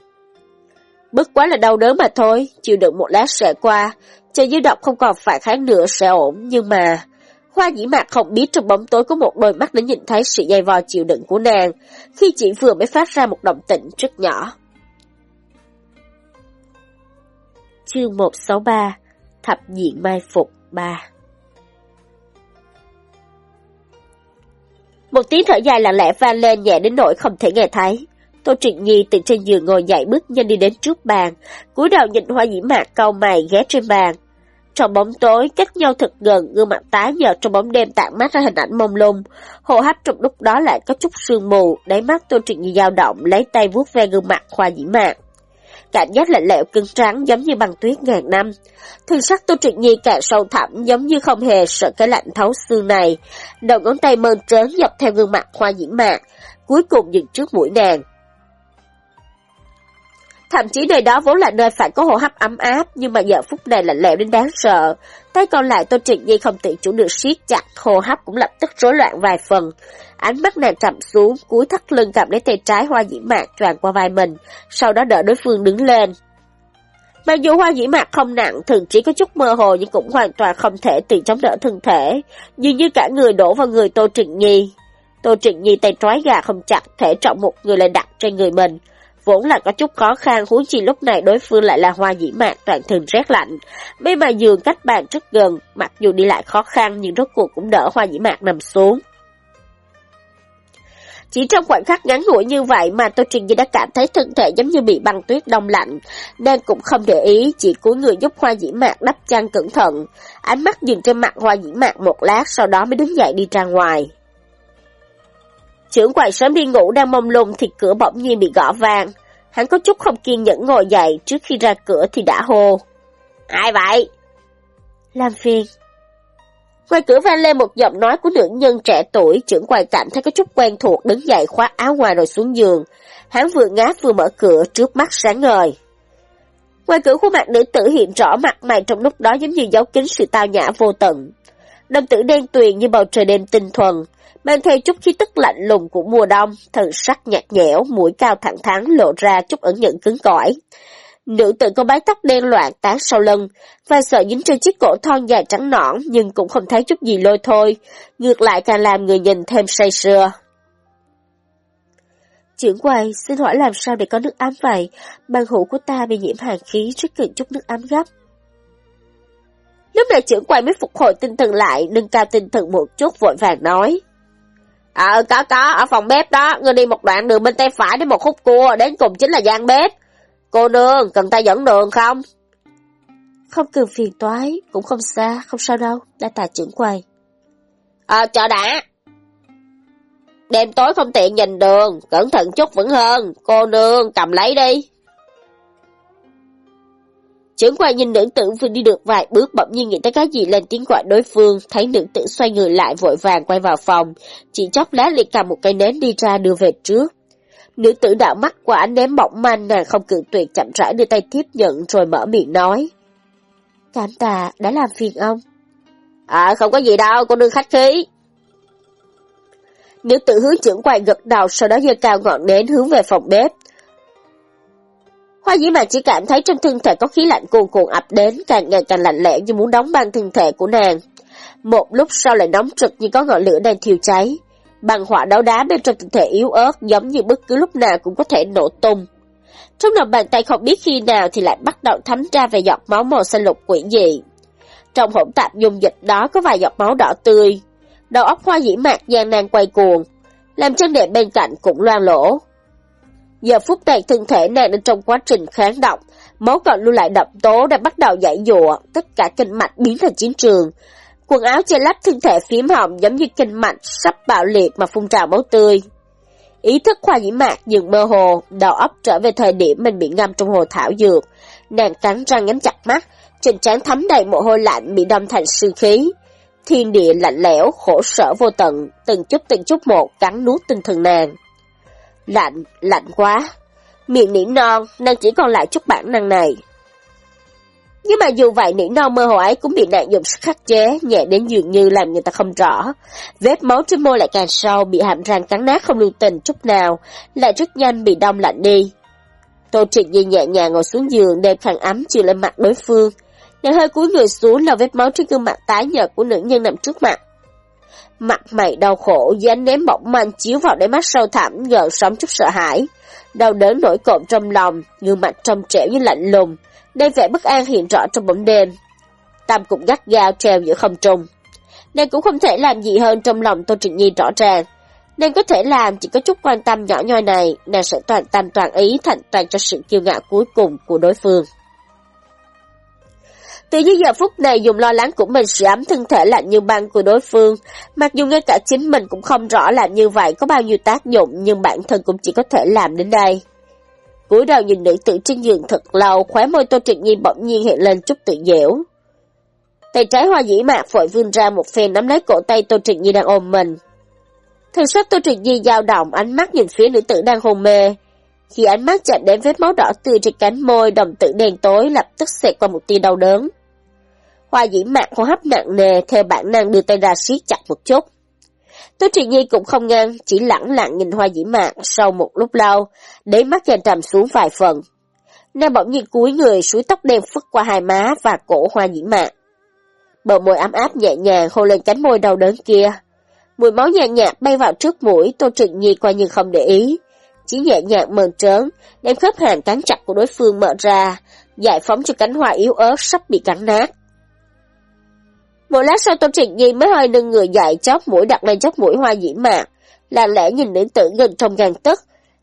Bất quá là đau đớn mà thôi, chịu đựng một lát sẽ qua, cho dư độc không còn phải kháng nữa sẽ ổn, nhưng mà... Hoa dĩ mạc không biết trong bóng tối có một đôi mắt đã nhìn thấy sự dày vò chịu đựng của nàng, khi chỉ vừa mới phát ra một động tĩnh rất nhỏ. Chương 163 Thập diện mai phục 3 Một tiếng thở dài lặng lẽ vang lên nhẹ đến nỗi không thể nghe thấy. Tô Trịnh Nhi từ trên giường ngồi dậy bước nhanh đi đến trước bàn, cúi đầu nhìn hoa dĩ mạc cau mày ghé trên bàn. Trong bóng tối, cách nhau thật gần, gương mặt tái nhợt trong bóng đêm tản mát ra hình ảnh mông lung. Hồ hấp trong lúc đó lại có chút sương mù, đáy mắt Tô Trịnh Nhi dao động, lấy tay vuốt ve gương mặt hoa dĩ mạc. Cảm giác lạnh lẽo cứng trắng giống như băng tuyết ngàn năm. Thân sắc Tô Trịnh Nhi càng sâu thẳm giống như không hề sợ cái lạnh thấu xương này. Đầu ngón tay mơn trớn dọc theo gương mặt hoa diễn mạc, cuối cùng dừng trước mũi nàng. Thậm chí nơi đó vốn là nơi phải có hô hấp ấm áp, nhưng mà giờ phút này lạnh lẽo đến đáng sợ. Tay còn lại Tô Trịnh Nhi không tự chủ được siết chặt, hô hấp cũng lập tức rối loạn vài phần. Ánh mắt nàng chậm xuống, cúi thắt lưng cầm lấy tay trái hoa dĩ mạc tràn qua vai mình, sau đó đỡ đối phương đứng lên. Mặc dù hoa dĩ mạc không nặng, thường chỉ có chút mơ hồ nhưng cũng hoàn toàn không thể tự chống đỡ thân thể, dường như cả người đổ vào người Tô Trịnh Nhi. Tô Trịnh Nhi tay trói gà không chặt, thể trọng một người lại đặt trên người mình. Vốn là có chút khó khăn, huống chi lúc này đối phương lại là hoa dĩ mạc toàn thân rét lạnh. May mà giường cách bàn rất gần, mặc dù đi lại khó khăn nhưng rốt cuộc cũng đỡ hoa dĩ mạc nằm xuống. Chỉ trong khoảnh khắc ngắn ngủi như vậy mà Tô truyền Nhi đã cảm thấy thân thể giống như bị băng tuyết đông lạnh, nên cũng không để ý, chỉ cúi người giúp hoa dĩ mạc đắp chăn cẩn thận. Ánh mắt dừng trên mặt hoa dĩ mạc một lát, sau đó mới đứng dậy đi ra ngoài. Trưởng quầy sớm đi ngủ đang mông lung thì cửa bỗng nhiên bị gõ vang. Hắn có chút không kiên nhẫn ngồi dậy, trước khi ra cửa thì đã hô. Ai vậy? làm phiền Ngoài cửa vang lên một giọng nói của nữ nhân trẻ tuổi, trưởng quầy cảm thấy có chút quen thuộc đứng dậy khóa áo ngoài rồi xuống giường. Hắn vừa ngáp vừa mở cửa trước mắt sáng ngời. Ngoài cửa khuôn mặt nữ tử hiện rõ mặt mày trong lúc đó giống như dấu kính sự tao nhã vô tận. Nam tử đen tuyền như bầu trời đêm tinh thuần, mang theo chút khí tức lạnh lùng của mùa đông, thần sắc nhạt nhẽo, mũi cao thẳng thắn lộ ra chút ẩn nhận cứng cỏi. Nữ tử có mái tóc đen loạn tán sau lưng, và sợ dính trên chiếc cổ thon dài trắng nõn nhưng cũng không thấy chút gì lôi thôi, ngược lại càng làm người nhìn thêm say sưa. Trưởng quầy, xin hỏi làm sao để có nước ấm vậy? Bàn hữu của ta bị nhiễm hàn khí rất cần chút nước ấm gấp. Lúc này trưởng quầy mới phục hồi tinh thần lại, nâng cao tinh thần một chút vội vàng nói. Ờ, có có, ở phòng bếp đó, ngươi đi một đoạn đường bên tay phải đến một khúc cua, đến cùng chính là gian bếp. Cô nương, cần ta dẫn đường không? Không cần phiền toái, cũng không xa, không sao đâu, đã tạ trưởng quầy. Ờ, chờ đã. Đêm tối không tiện nhìn đường, cẩn thận chút vẫn hơn, cô nương cầm lấy đi. Trưởng quầy nhìn nữ tử vừa đi được vài bước bỗng nhiên nghĩ tới cái gì lên tiếng gọi đối phương, thấy nữ tử xoay người lại vội vàng quay vào phòng, chỉ chốc lát liền cầm một cây nến đi ra đưa về trước. Nữ tử đạo mắt qua ánh ném mỏng manh nàng không cự tuyệt chậm rãi đưa tay tiếp nhận rồi mở miệng nói. Cảm tạ, đã làm phiền ông. À không có gì đâu, cô đừng khách khí. Nữ tử hướng trưởng quầy gật đầu sau đó giơ cao ngọn nến hướng về phòng bếp. Hoa dĩ mạc chỉ cảm thấy trong thân thể có khí lạnh cuồn cuộn ập đến, càng ngày càng lạnh lẽo như muốn đóng băng thân thể của nàng. Một lúc sau lại nóng trực như có ngọn lửa đang thiêu cháy. Bằng hỏa đấu đá bên trong thân thể yếu ớt giống như bất cứ lúc nào cũng có thể nổ tung. Trong lòng bàn tay không biết khi nào thì lại bắt đầu thấm ra về giọt máu màu xanh lục quỷ dị. Trong hỗn tạp dung dịch đó có vài giọt máu đỏ tươi. Đầu óc hoa dĩ mạc gian nan quay cuồng, làm chân đệm bên cạnh cũng loang lỗ. Giờ phút này thân thể nàng đang trong quá trình kháng động, máu còn lưu lại đậm tố đã bắt đầu giải dụa, tất cả kinh mạch biến thành chiến trường. Quần áo che lấp thân thể phím hồng giống như kinh mạch sắp bạo liệt mà phun trào máu tươi. Ý thức khoa dĩ mạc dừng mơ hồ, đầu óc trở về thời điểm mình bị ngâm trong hồ thảo dược. Nàng cắn răng nhắm chặt mắt, trên trán thấm đầy mồ hôi lạnh bị đâm thành sư khí. Thiên địa lạnh lẽo, khổ sở vô tận, từng chút từng chút một cắn nuốt tinh thần nàng. Lạnh, lạnh quá. Miệng nỉ non, nàng chỉ còn lại chút bản năng này. Nhưng mà dù vậy nỉ non mơ hồ ấy cũng bị nạn dụng sức khắc chế, nhẹ đến dường như làm người ta không rõ. Vết máu trên môi lại càng sâu, bị hàm răng cắn nát không lưu tình chút nào, lại rất nhanh bị đông lạnh đi. Tô Triệt Nhi nhẹ nhàng ngồi xuống giường đem khăn ấm chừa lên mặt đối phương. Nàng hơi cúi người xuống là vết máu trên gương mặt tái nhợt của nữ nhân nằm trước mặt. Mặt mày đau khổ, dưới ánh ném mỏng manh chiếu vào đáy mắt sâu thẳm, gợn sóng chút sợ hãi. Đau đớn nổi cộm trong lòng, gương mặt trong trẻo như lạnh lùng, nên vẻ bất an hiện rõ trong bóng đêm. Tam cũng gắt gao treo giữa không trung. nên cũng không thể làm gì hơn trong lòng Tô Trịnh Nhi rõ ràng. nên có thể làm chỉ có chút quan tâm nhỏ nhoi này, nàng sẽ toàn tâm toàn ý thành toàn cho sự kiêu ngạo cuối cùng của đối phương. Từ những giờ phút này dùng lo lắng của mình sự ấm thân thể lạnh như băng của đối phương, mặc dù ngay cả chính mình cũng không rõ làm như vậy có bao nhiêu tác dụng nhưng bản thân cũng chỉ có thể làm đến đây cúi đầu nhìn nữ tử trên giường thật lâu, khóe môi Tô Trịnh Nhi bỗng nhiên hiện lên chút tự dẻo. Tay trái hoa dĩ mạc vội vươn ra một phen nắm lấy cổ tay Tô Trịnh Nhi đang ôm mình. Thần sắc Tô Trịnh Nhi dao động, ánh mắt nhìn phía nữ tử đang hôn mê. Khi ánh mắt chạm đến vết máu đỏ tươi trên cánh môi, đồng tử đen tối lập tức xẹt qua một tia đau đớn. Hoa dĩ mạc hô hấp nặng nề, theo bản năng đưa tay ra siết chặt một chút. Tô Trị Nhi cũng không ngang, chỉ lẳng lặng nhìn hoa dĩ mạc sau một lúc lâu, để mắt dần trầm xuống vài phần. Nàng bỗng nhiên cúi người suối tóc đen phất qua hai má và cổ hoa dĩ mạc. Bờ môi ấm áp nhẹ nhàng hôn lên cánh môi đau đớn kia. Mùi máu nhàn nhạt bay vào trước mũi, Tô Trịnh Nhi coi như không để ý. Chỉ nhẹ nhàng mờn trớn, đem khớp hàng cắn chặt của đối phương mở ra, giải phóng cho cánh hoa yếu ớt sắp bị cắn nát. Một lát sau Tôn Trịnh Nhi mới hơi nâng người dậy chóp mũi đặt lên chóp mũi hoa dĩ mạc, lặng lẽ nhìn nữ tử gần trong gan tức.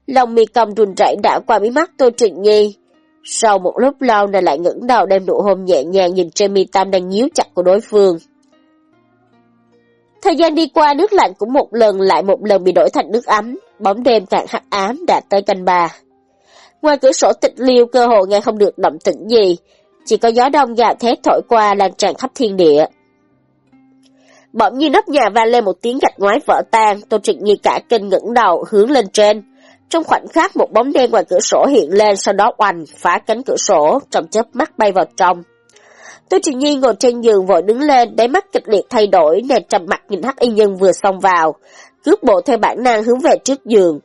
Lòng mi cầm run rẩy đã qua mí mắt Tôn Trịnh Nhi. Sau một lúc lâu nàng lại ngẩng đầu đem nụ hôn nhẹ nhàng nhìn trên mi tâm đang nhíu chặt của đối phương. Thời gian đi qua nước lạnh cũng một lần lại một lần bị đổi thành nước ấm, bóng đêm càng hắc ám đã tới canh ba. Ngoài cửa sổ tịch liêu cơ hội nghe không được động tĩnh gì, chỉ có gió đông gào thét thổi qua lan tràn khắp thiên địa. Bỗng nhiên nóc nhà vang lên một tiếng gạch ngoái vỡ tan, Tô Trịnh Nhi cả kinh ngẩng đầu hướng lên trên. Trong khoảnh khắc một bóng đen ngoài cửa sổ hiện lên sau đó oành phá cánh cửa sổ, trong chớp mắt bay vào trong. Tô Trịnh Nhi ngồi trên giường vội đứng lên, đáy mắt kịch liệt thay đổi, nè trầm mặt nhìn hắc y nhân vừa xông vào, cướp bộ theo bản năng hướng về trước giường.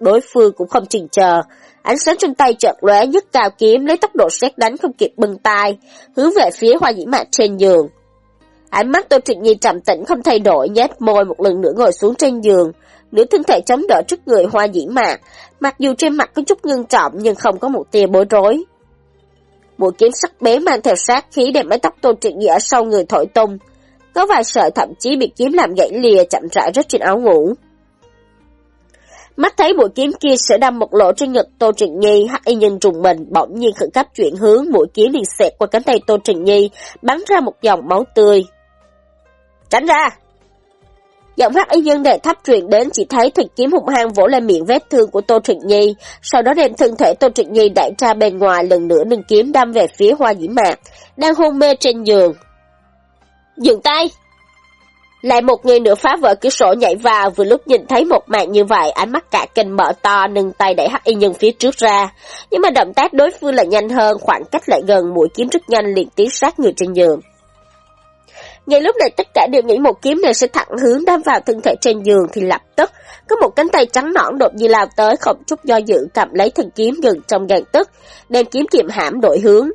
Đối phương cũng không chừng chờ, ánh sáng trong tay chợt lóe nhất cao kiếm lấy tốc độ xét đánh không kịp bưng tay, hướng về phía hoa dĩ mạc trên giường. Ánh mắt Tô Trịnh Nhi trầm tĩnh không thay đổi, nhếch môi một lần nữa ngồi xuống trên giường, nửa thân thể chống đỡ trước người hoa dĩ mạc, mặc dù trên mặt có chút ngưng trọng nhưng không có một tia bối rối. Mũi kiếm sắc bén mang theo sát khí để mái tóc Tô Trịnh Nhi ở sau người thổi tung, có vài sợi thậm chí bị kiếm làm gãy lìa chậm rãi rớt trên áo ngủ. Mắt thấy mũi kiếm kia sẽ đâm một lỗ trên ngực Tô Trịnh Nhi, hắc y nhân trùng mình, bỗng nhiên khẩn cấp chuyển hướng, mũi kiếm liền xẹt qua cánh tay Tô Trịnh Nhi, bắn ra một dòng máu tươi. Tránh ra! Giọng hát y nhân đệ thấp truyền đến chỉ thấy thịt kiếm hùng hang vỗ lên miệng vết thương của Tô Trịnh Nhi, sau đó đem thân thể Tô Trịnh Nhi đẩy ra bên ngoài lần nữa nâng kiếm đâm về phía hoa dĩ mạc, đang hôn mê trên giường. Dừng tay! Lại một người nữa phá vỡ cửa sổ nhảy vào, vừa lúc nhìn thấy một màn như vậy, ánh mắt cả kinh mở to, nâng tay đẩy hắc y nhân phía trước ra. Nhưng mà động tác đối phương là nhanh hơn, khoảng cách lại gần, mũi kiếm rất nhanh liền tiến sát người trên giường. Ngay lúc này tất cả đều nghĩ một kiếm này sẽ thẳng hướng đâm vào thân thể trên giường thì lập tức có một cánh tay trắng nõn đột nhiên lao tới không chút do dự cầm lấy thân kiếm gần trong gang tức, đem kiếm kiềm hãm đổi hướng.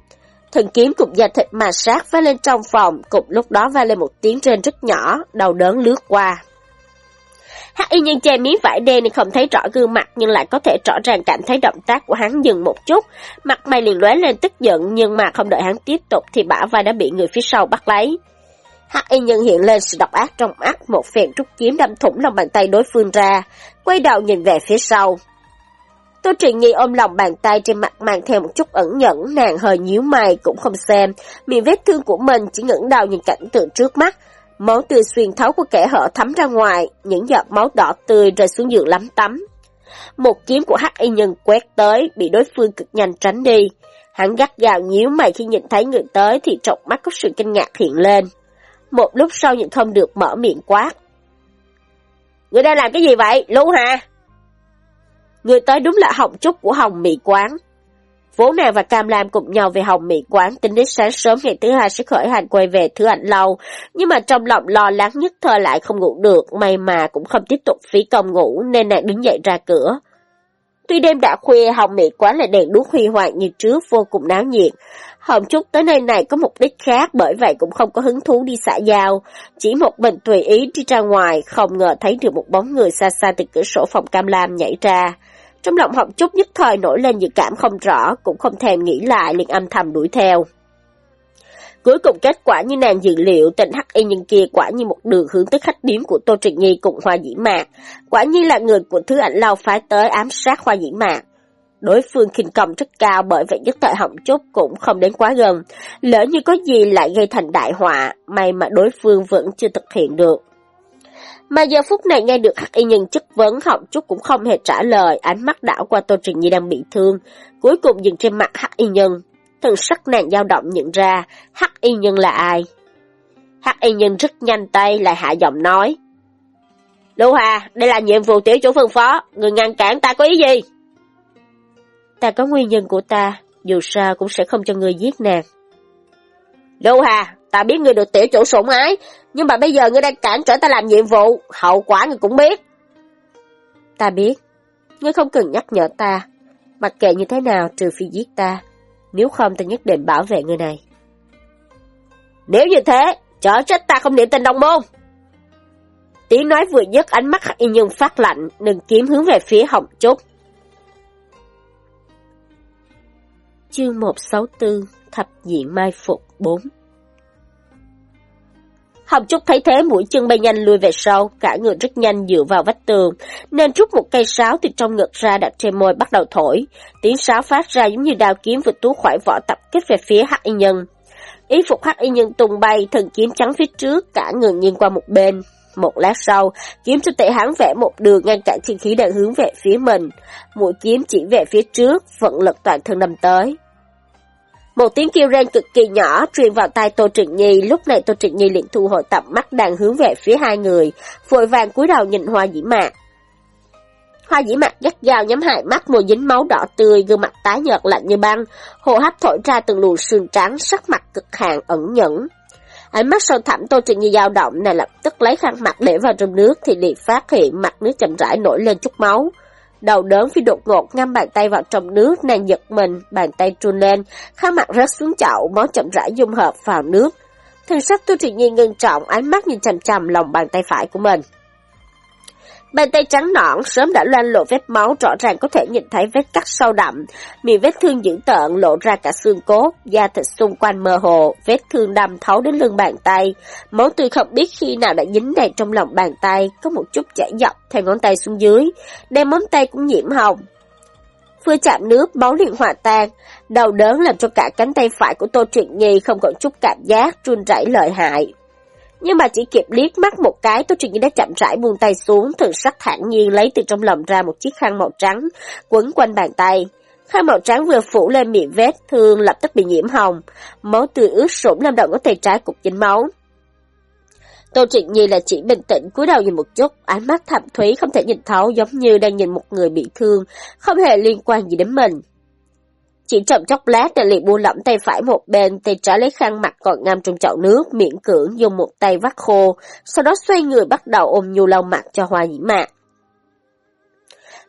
Thần kiếm cùng da thịt mà sát vang lên trong phòng, cùng lúc đó vang lên một tiếng trên rất nhỏ, đầu đớn lướt qua. Hắc y nhân che miếng vải đen nên không thấy rõ gương mặt nhưng lại có thể rõ ràng cảm thấy động tác của hắn dừng một chút. Mặt mày liền lóe lên tức giận nhưng mà không đợi hắn tiếp tục thì bả vai đã bị người phía sau bắt lấy. Hắc y nhân hiện lên sự độc ác trong mắt, một phèn rút kiếm đâm thủng lòng bàn tay đối phương ra, quay đầu nhìn về phía sau. Tô Truyền Nhi ôm lòng bàn tay trên mặt mang theo một chút ẩn nhẫn, nàng hơi nhíu mày cũng không xem, miệng vết thương của mình chỉ ngẩng đầu nhìn cảnh tượng trước mắt. Máu tươi xuyên thấu của kẻ hở thấm ra ngoài, những giọt máu đỏ tươi rơi xuống giường lắm tắm. Một kiếm của hắc y nhân quét tới, bị đối phương cực nhanh tránh đi. Hắn gắt gào nhíu mày khi nhìn thấy người tới thì trọng mắt có sự kinh ngạc hiện lên. Một lúc sau nhìn không được mở miệng quát. Người đang làm cái gì vậy, lũ Hà? Người tới đúng là Hồng Trúc của Hồng Mỹ Quán. Vốn nàng và Cam Lam cùng nhau về Hồng Mỹ Quán tính đến sáng sớm ngày thứ hai sẽ khởi hành quay về Thứ Ảnh Lâu, nhưng mà trong lòng lo lắng nhất thời lại không ngủ được, may mà cũng không tiếp tục phí công ngủ nên nàng đứng dậy ra cửa. Tuy đêm đã khuya, Hồng Mỹ Quán lại đèn đuốc huy hoàng như trước vô cùng náo nhiệt. Hồng Trúc tới nơi này có mục đích khác bởi vậy cũng không có hứng thú đi xã giao, chỉ một mình tùy ý đi ra ngoài, không ngờ thấy được một bóng người xa xa từ cửa sổ phòng Cam Lam nhảy ra. Trong lòng Hồng Trúc nhất thời nổi lên dự cảm không rõ, cũng không thèm nghĩ lại liền âm thầm đuổi theo. Cuối cùng kết quả như nàng dự liệu, tình hắc y nhân kia quả như một đường hướng tới khách điếm của Tô Trịnh Nhi cùng Hoa Dĩ Mạc. Quả như là người của thứ ảnh lao phái tới ám sát Hoa Dĩ Mạc. Đối phương khinh công rất cao bởi vậy nhất thời hỏng chốt cũng không đến quá gần. Lỡ như có gì lại gây thành đại họa, may mà đối phương vẫn chưa thực hiện được. Mà giờ phút này nghe được hắc y nhân chất vấn họng chút cũng không hề trả lời, ánh mắt đảo qua Tô Trình Nhi đang bị thương, cuối cùng dừng trên mặt hắc y nhân. Thần sắc nàng dao động nhận ra, hắc y nhân là ai? Hắc y nhân rất nhanh tay lại hạ giọng nói. Lưu Hà, đây là nhiệm vụ tiểu chủ phân phó, người ngăn cản ta có ý gì? Ta có nguyên nhân của ta, dù sao cũng sẽ không cho người giết nàng. Lưu Hà, ta biết người được tiểu chủ sủng ái, nhưng mà bây giờ ngươi đang cản trở ta làm nhiệm vụ, hậu quả ngươi cũng biết. Ta biết, ngươi không cần nhắc nhở ta, mặc kệ như thế nào trừ phi giết ta, nếu không ta nhất định bảo vệ người này. Nếu như thế, chớ trách ta không niệm tình đồng môn. Tiếng nói vừa dứt ánh mắt y nhân phát lạnh, đừng kiếm hướng về phía hồng trúc. Chương 164 Thập diện mai phục 4 Hồng Trúc thấy thế mũi chân bay nhanh lùi về sau, cả người rất nhanh dựa vào vách tường, nên rút một cây sáo từ trong ngực ra đặt trên môi bắt đầu thổi. Tiếng sáo phát ra giống như đao kiếm vượt tú khỏi vỏ tập kích về phía hắc y nhân. Ý phục hắc y nhân tung bay, thần kiếm trắng phía trước, cả người nghiêng qua một bên. Một lát sau, kiếm cho tệ hắn vẽ một đường ngăn cản thiên khí đang hướng về phía mình. Mũi kiếm chỉ về phía trước, vận lực toàn thân nằm tới. Một tiếng kêu rên cực kỳ nhỏ truyền vào tai Tô Trịnh Nhi, lúc này Tô Trịnh Nhi liền thu hồi tầm mắt đang hướng về phía hai người, vội vàng cúi đầu nhìn Hoa Dĩ Mạc. Hoa Dĩ Mạc gắt gao nhắm hai mắt môi dính máu đỏ tươi, gương mặt tái nhợt lạnh như băng, hô hấp thổi ra từng luồng sương trắng, sắc mặt cực hàn ẩn nhẫn. Ánh mắt sâu thẳm Tô Trịnh Nhi dao động, nàng lập tức lấy khăn mặt để vào trong nước thì liền phát hiện mặt nước chậm rãi nổi lên chút máu. Đầu đớn vì đột ngột ngâm bàn tay vào trong nước, nàng giật mình, bàn tay trùn lên, khá mặt rớt xuống chậu, máu chậm rãi dung hợp vào nước. Thần sắc Tô Trịnh Nhi ngưng trọng, ánh mắt nhìn chằm chằm lòng bàn tay phải của mình. Bàn tay trắng nõn sớm đã loan lộ vết máu rõ ràng có thể nhìn thấy vết cắt sâu đậm, miệng vết thương dữ tợn lộ ra cả xương cốt, da thịt xung quanh mơ hồ, vết thương đâm thấu đến lưng bàn tay. Máu tươi không biết khi nào đã dính đầy trong lòng bàn tay, có một chút chảy dọc theo ngón tay xuống dưới, đem móng tay cũng nhiễm hồng. Vừa chạm nước, máu liền hòa tan, đau đớn làm cho cả cánh tay phải của Tô Truyện Nhi không còn chút cảm giác, run rẩy lợi hại. Nhưng mà chỉ kịp liếc mắt một cái, Tô Truyền Nhi đã chậm rãi buông tay xuống, thần sắc thản nhiên lấy từ trong lòng ra một chiếc khăn màu trắng, quấn quanh bàn tay. Khăn màu trắng vừa phủ lên miệng vết thương lập tức bị nhiễm hồng, máu tươi ướt sũng làm động có tay trái cục dính máu. Tô Trịnh Nhi là chỉ bình tĩnh cúi đầu nhìn một chút, ánh mắt thầm thúy không thể nhìn thấu giống như đang nhìn một người bị thương, không hề liên quan gì đến mình. Chỉ trong chốc lát đã liền buông lỏng tay phải một bên, tay trái lấy khăn mặt còn ngâm trong chậu nước, miễn cưỡng dùng một tay vắt khô, sau đó xoay người bắt đầu ôm nhu lau mặt cho hoa nhĩ mạc.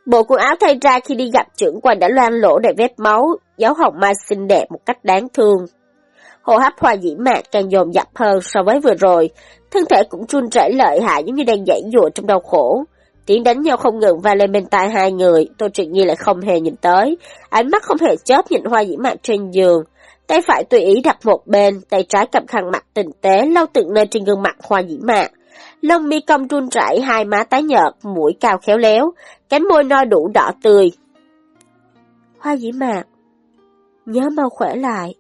Bộ quần áo thay ra khi đi gặp trưởng quan đã loang lỗ đầy vết máu, giáo hồng mai xinh đẹp một cách đáng thương. Hô hấp hoa dĩ mạc càng dồn dập hơn so với vừa rồi, thân thể cũng run rẩy lợi hại giống như đang giải dụa trong đau khổ. Tiếng đánh nhau không ngừng và lên bên tai hai người, Tô Trịnh Nhi lại không hề nhìn tới, ánh mắt không hề chớp nhìn hoa dĩ mạn trên giường. Tay phải tùy ý đặt một bên, tay trái cầm khăn mặt tinh tế lau từng nơi trên gương mặt hoa dĩ mạn. Lông mi cong run rẩy, hai má tái nhợt, mũi cao khéo léo, cánh môi no đủ đỏ tươi. Hoa dĩ mạn, nhớ mau khỏe lại.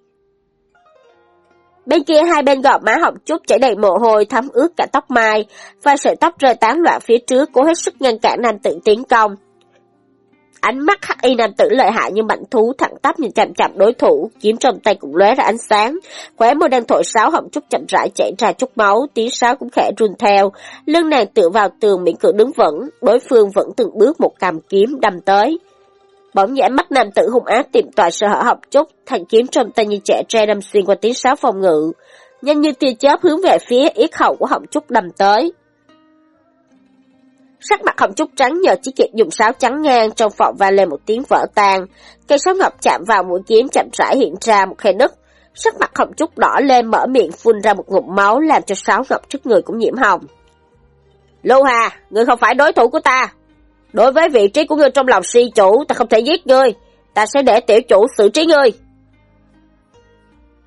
Bên kia hai bên gò má họng chút chảy đầy mồ hôi thấm ướt cả tóc mai, và sợi tóc rơi tán loạn phía trước cố hết sức ngăn cản nam tử tiến công. Ánh mắt hắc y nam tử lợi hại như mạnh thú thẳng tắp nhìn chậm chậm đối thủ, kiếm trong tay cũng lóe ra ánh sáng. Khóe môi đang thổi sáo họng chút chậm rãi chảy ra chút máu, tiếng sáo cũng khẽ run theo. Lưng nàng tựa vào tường miễn cưỡng đứng vững, đối phương vẫn từng bước một cầm kiếm đâm tới. Bỗng nhãn mắt nam tử hung ác tìm tòa sơ hở học chút, thanh kiếm trong tay như trẻ tre đâm xuyên qua tiếng sáo phòng ngự, nhanh như tia chớp hướng về phía yết hậu của họng trúc đâm tới. Sắc mặt họng trúc trắng nhờ chỉ kịp dùng sáo trắng ngang trong phòng va lên một tiếng vỡ tan, cây sáo ngọc chạm vào mũi kiếm chậm rãi hiện ra một khe nứt. Sắc mặt họng trúc đỏ lên mở miệng phun ra một ngụm máu làm cho sáo ngọc trước người cũng nhiễm hồng. Lưu Hà, người không phải đối thủ của ta, Đối với vị trí của ngươi trong lòng si chủ, ta không thể giết ngươi, ta sẽ để tiểu chủ xử trí ngươi.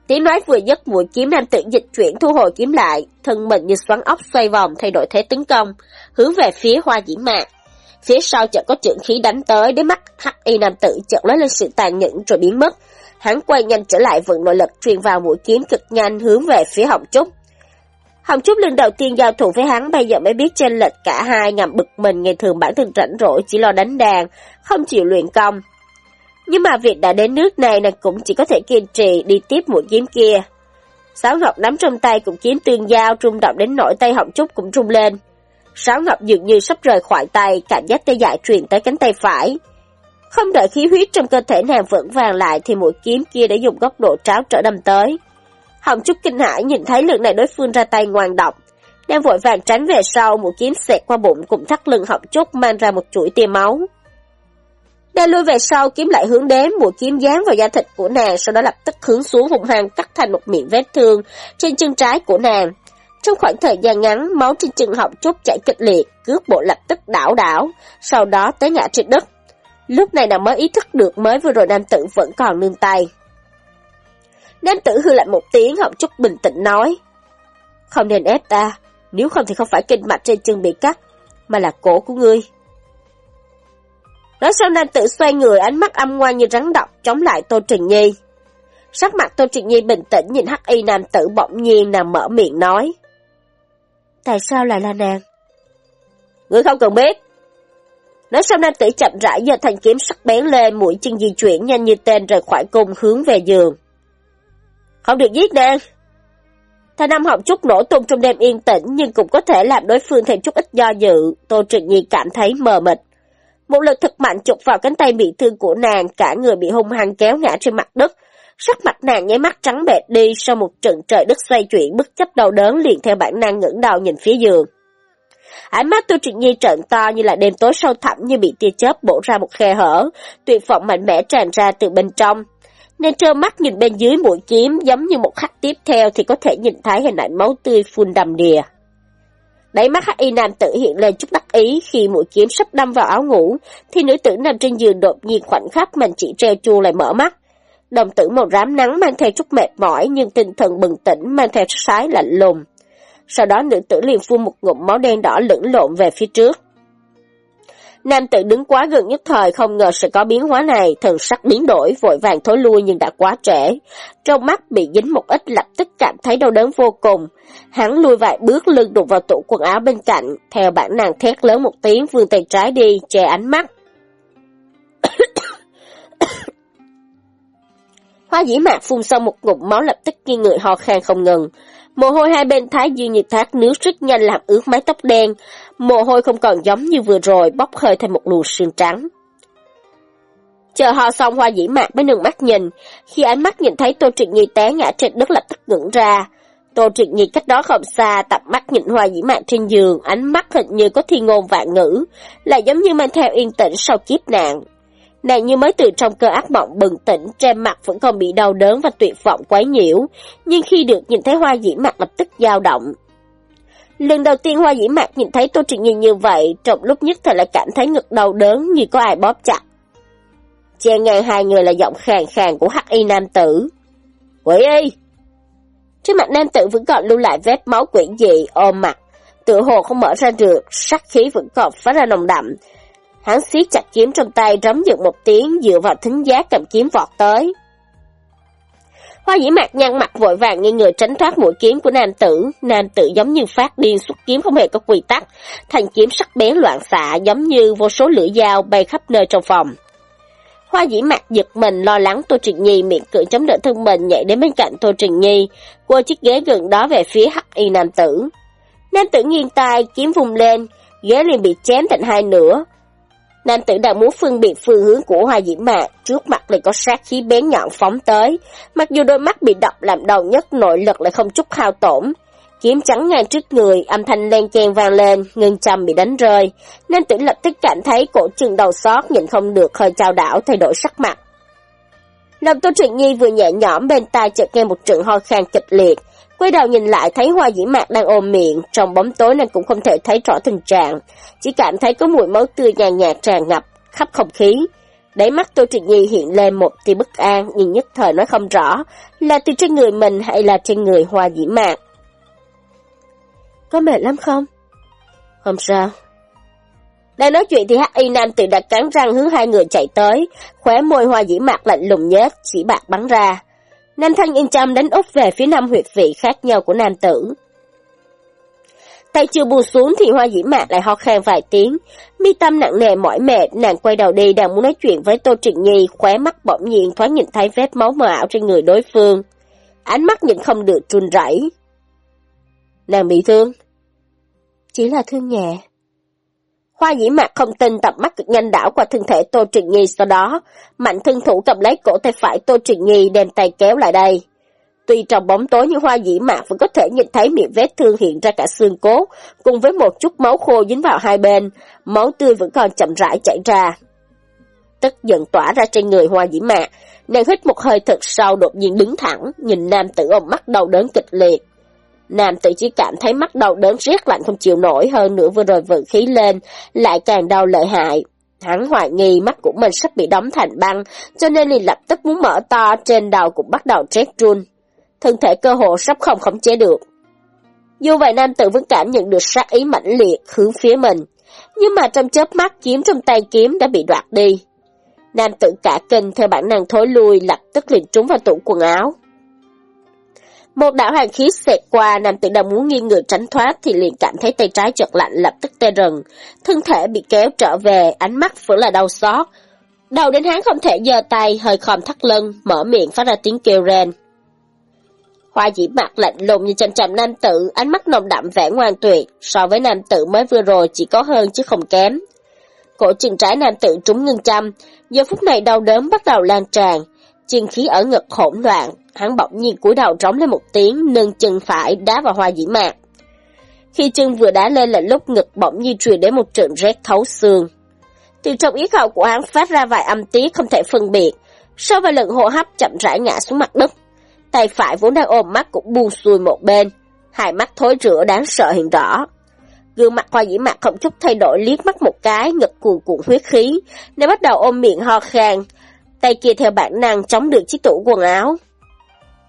Tiếng nói vừa dứt mũi kiếm nam tự dịch chuyển thu hồi kiếm lại, thân mình như xoắn ốc xoay vòng thay đổi thế tấn công, hướng về phía hoa dĩ mạc. Phía sau chợt có trưởng khí đánh tới, đến mắt hắc y nam tử chợt lấy lên sự tàn nhẫn rồi biến mất. Hắn quay nhanh trở lại vận nội lực truyền vào mũi kiếm cực nhanh hướng về phía hồng trúc. Hồng Trúc lần đầu tiên giao thủ với hắn bây giờ mới biết trên lệch cả hai ngầm bực mình ngày thường bản thân rảnh rỗi chỉ lo đánh đàn, không chịu luyện công. Nhưng mà việc đã đến nước này là cũng chỉ có thể kiên trì đi tiếp mũi kiếm kia. Sáo Ngọc nắm trong tay cũng kiếm tương giao rung động đến nỗi tay Hồng Trúc cũng rung lên. Sáo Ngọc dường như sắp rời khỏi tay, cảm giác tê dại truyền tới cánh tay phải. Không đợi khí huyết trong cơ thể nàng vững vàng lại thì mũi kiếm kia đã dùng góc độ tráo trở đâm tới. Hồng chút kinh hãi nhìn thấy lần này đối phương ra tay ngoan động, Đang vội vàng tránh về sau, một kiếm xẹt qua bụng cùng thắt lưng Hồng chút mang ra một chuỗi tia máu. Đang lui về sau, kiếm lại hướng đến, mũi kiếm dán vào da thịt của nàng, sau đó lập tức hướng xuống vùng hang cắt thành một miệng vết thương trên chân trái của nàng. Trong khoảng thời gian ngắn, máu trên chân Hồng chút chảy kịch liệt, cướp bộ lập tức đảo đảo, sau đó tới ngã trên đất. Lúc này nàng mới ý thức được mới vừa rồi nam tử vẫn còn nương tay. Nam tử hư lại một tiếng Hồng Trúc bình tĩnh nói. Không nên ép ta, nếu không thì không phải kinh mạch trên chân bị cắt, mà là cổ của ngươi. Nói xong nam tử xoay người ánh mắt âm ngoan như rắn độc chống lại Tô Trình Nhi. Sắc mặt Tô Trình Nhi bình tĩnh nhìn hắc y nam tử bỗng nhiên nằm mở miệng nói. Tại sao lại là nàng? Ngươi không cần biết. Nói xong nam tử chậm rãi giơ thanh kiếm sắc bén lên mũi chân di chuyển nhanh như tên rời khỏi cung hướng về giường. Không được giết nàng. Thanh âm học chút nổ tung trong đêm yên tĩnh nhưng cũng có thể làm đối phương thêm chút ít do dự. Tô Trịnh Nhi cảm thấy mờ mịt. Một lực thật mạnh chụp vào cánh tay bị thương của nàng, cả người bị hung hăng kéo ngã trên mặt đất. Sắc mặt nàng nháy mắt trắng bệch đi sau một trận trời đất xoay chuyển bất chấp đau đớn liền theo bản năng ngẩng đầu nhìn phía giường. Ánh mắt Tô Trịnh Nhi trợn to như là đêm tối sâu thẳm như bị tia chớp bổ ra một khe hở, tuyệt vọng mạnh mẽ tràn ra từ bên trong. Nên trơ mắt nhìn bên dưới mũi kiếm giống như một khắc tiếp theo thì có thể nhìn thấy hình ảnh máu tươi phun đầm đìa. Đáy mắt hắc y nam tử hiện lên chút đắc ý khi mũi kiếm sắp đâm vào áo ngủ, thì nữ tử nằm trên giường đột nhiên khoảnh khắc mình chỉ treo chua lại mở mắt. Đồng tử màu rám nắng mang theo chút mệt mỏi nhưng tinh thần bừng tỉnh mang theo sái lạnh lùng. Sau đó nữ tử liền phun một ngụm máu đen đỏ lẫn lộn về phía trước. Nam tử đứng quá gần nhất thời không ngờ sẽ có biến hóa này, thần sắc biến đổi, vội vàng thối lui nhưng đã quá trễ. Trong mắt bị dính một ít lập tức cảm thấy đau đớn vô cùng. Hắn lui vài bước lưng đụng vào tủ quần áo bên cạnh, theo bản năng thét lớn một tiếng vươn tay trái đi, che ánh mắt. Hoa dĩ mạc phun xong một ngụm máu lập tức nghiêng người ho khan không ngừng. Mồ hôi hai bên thái dương nhiệt thác nếu rất nhanh làm ướt mái tóc đen. Mồ hôi không còn giống như vừa rồi bốc hơi thành một luồng sương trắng. Chờ ho xong hoa dĩ mạc mới nương mắt nhìn. Khi ánh mắt nhìn thấy Tô Trịnh Nhi té ngã trên đất lập tức ngưỡng ra. Tô Trịnh Nhi cách đó không xa, tập mắt nhìn hoa dĩ mạc trên giường, ánh mắt hình như có thi ngôn vạn ngữ, lại giống như mang theo yên tĩnh sau kiếp nạn. Nàng như mới từ trong cơn ác mộng bừng tỉnh, trên mặt vẫn còn bị đau đớn và tuyệt vọng quấy nhiễu, nhưng khi được nhìn thấy hoa dĩ mặt lập tức dao động. Lần đầu tiên hoa dĩ mặt nhìn thấy Tô Trịnh Nhi như vậy, trong lúc nhất thời lại cảm thấy ngực đau đớn như có ai bóp chặt. Che ngang hai người là giọng khàn khàn của hắc y nam tử. Quỷ y! Trên mặt nam tử vẫn còn lưu lại vết máu quỷ dị ôm mặt, tựa hồ không mở ra được, sắc khí vẫn còn phát ra nồng đậm, Hắn siết chặt kiếm trong tay rống dựng một tiếng dựa vào thính giá cầm kiếm vọt tới. Hoa dĩ mạc nhăn mặt vội vàng nghi người tránh thoát mũi kiếm của nam tử. Nam tử giống như phát điên xuất kiếm không hề có quy tắc. Thành kiếm sắc bén loạn xạ giống như vô số lưỡi dao bay khắp nơi trong phòng. Hoa dĩ mạc giật mình lo lắng Tô Trịnh Nhi miệng cưỡng chống đỡ thân mình nhảy đến bên cạnh Tô Trịnh Nhi, qua chiếc ghế gần đó về phía hắc y nam tử. Nam tử nghiêng tay, kiếm vùng lên, ghế liền bị chém thành hai nửa, Nam tử đang muốn phân biệt phương hướng của hoa diễm mạc, trước mặt lại có sát khí bén nhọn phóng tới. Mặc dù đôi mắt bị đập làm đầu nhất nội lực lại không chút hao tổn. Kiếm trắng ngang trước người, âm thanh len chen vang lên, ngân trầm bị đánh rơi. Nam tử lập tức cảm thấy cổ chừng đầu xót, nhìn không được hơi trao đảo thay đổi sắc mặt. Lâm Tô Trịnh Nhi vừa nhẹ nhõm bên tai chợt nghe một trận ho khan kịch liệt, Quay đầu nhìn lại thấy hoa dĩ mạc đang ôm miệng, trong bóng tối nên cũng không thể thấy rõ tình trạng, chỉ cảm thấy có mùi máu tươi nhàn nhạt tràn ngập, khắp không khí. Đáy mắt Tô Trịnh Nhi hiện lên một tia bất an, nhưng nhất thời nói không rõ là từ trên người mình hay là trên người hoa dĩ mạc. Có mệt lắm không? Không sao. Đang nói chuyện thì hắc y nam tự đặt cắn răng hướng hai người chạy tới, khóe môi hoa dĩ mạc lạnh lùng nhất, chỉ bạc bắn ra. Nam Thanh yên chăm đánh úp về phía năm huyệt vị khác nhau của nam tử. Tay chưa buông xuống thì hoa dĩ mạc lại ho khan vài tiếng. Mi tâm nặng nề mỏi mệt, nàng quay đầu đi đang muốn nói chuyện với Tô Trịnh Nhi, khóe mắt bỗng nhiên thoáng nhìn thấy vết máu mờ ảo trên người đối phương. Ánh mắt nhìn không được run rẩy. Nàng bị thương? Chỉ là thương nhẹ. Hoa dĩ mạc không tin tập mắt cực nhanh đảo qua thân thể Tô Trịnh Nhi sau đó, mạnh thân thủ cầm lấy cổ tay phải Tô Trịnh Nhi đem tay kéo lại đây. Tuy trong bóng tối nhưng hoa dĩ mạc vẫn có thể nhìn thấy miệng vết thương hiện ra cả xương cốt, cùng với một chút máu khô dính vào hai bên, máu tươi vẫn còn chậm rãi chảy ra. Tức giận tỏa ra trên người hoa dĩ mạc, nàng hít một hơi thật sâu đột nhiên đứng thẳng, nhìn nam tử ông mắt đau đớn kịch liệt. Nam tự chỉ cảm thấy mắt đau đớn riết lạnh không chịu nổi hơn nữa vừa rồi vận khí lên, lại càng đau lợi hại. Hắn hoài nghi mắt của mình sắp bị đóng thành băng, cho nên liền lập tức muốn mở to, trên đầu cũng bắt đầu rét run. Thân thể cơ hồ sắp không khống chế được. Dù vậy nam tử vẫn cảm nhận được sát ý mãnh liệt hướng phía mình, nhưng mà trong chớp mắt kiếm trong tay kiếm đã bị đoạt đi. Nam tử cả kinh theo bản năng thối lui lập tức liền trúng vào tủ quần áo. Một đạo hàng khí xẹt qua, nam tử đang muốn nghiêng người tránh thoát thì liền cảm thấy tay trái chợt lạnh lập tức tê rần. Thân thể bị kéo trở về, ánh mắt vẫn là đau xót. Đầu đến hắn không thể giơ tay, hơi khom thắt lưng, mở miệng phát ra tiếng kêu ren. Hoa dĩ mặt lạnh lùng như chằm chằm nam tử, ánh mắt nồng đậm vẻ ngoan tuyệt, so với nam tử mới vừa rồi chỉ có hơn chứ không kém. Cổ chân trái nam tử trúng ngưng chăm, giờ phút này đau đớn bắt đầu lan tràn, chân khí ở ngực hỗn loạn, hắn bỗng nhiên cúi đầu trống lên một tiếng, nâng chân phải đá vào hoa dĩ mạc. Khi chân vừa đá lên là lúc ngực bỗng nhiên truyền đến một trận rét thấu xương. Từ trong yết hầu của hắn phát ra vài âm tiết không thể phân biệt, sau vài lần hô hấp chậm rãi ngã xuống mặt đất. Tay phải vốn đang ôm mắt cũng buông xuôi một bên, hai mắt thối rữa đáng sợ hiện rõ. Gương mặt hoa dĩ mặt không chút thay đổi liếc mắt một cái, ngực cuồn cuộn huyết khí, nên bắt đầu ôm miệng ho khan, tay kia theo bản năng chống được chiếc tủ quần áo.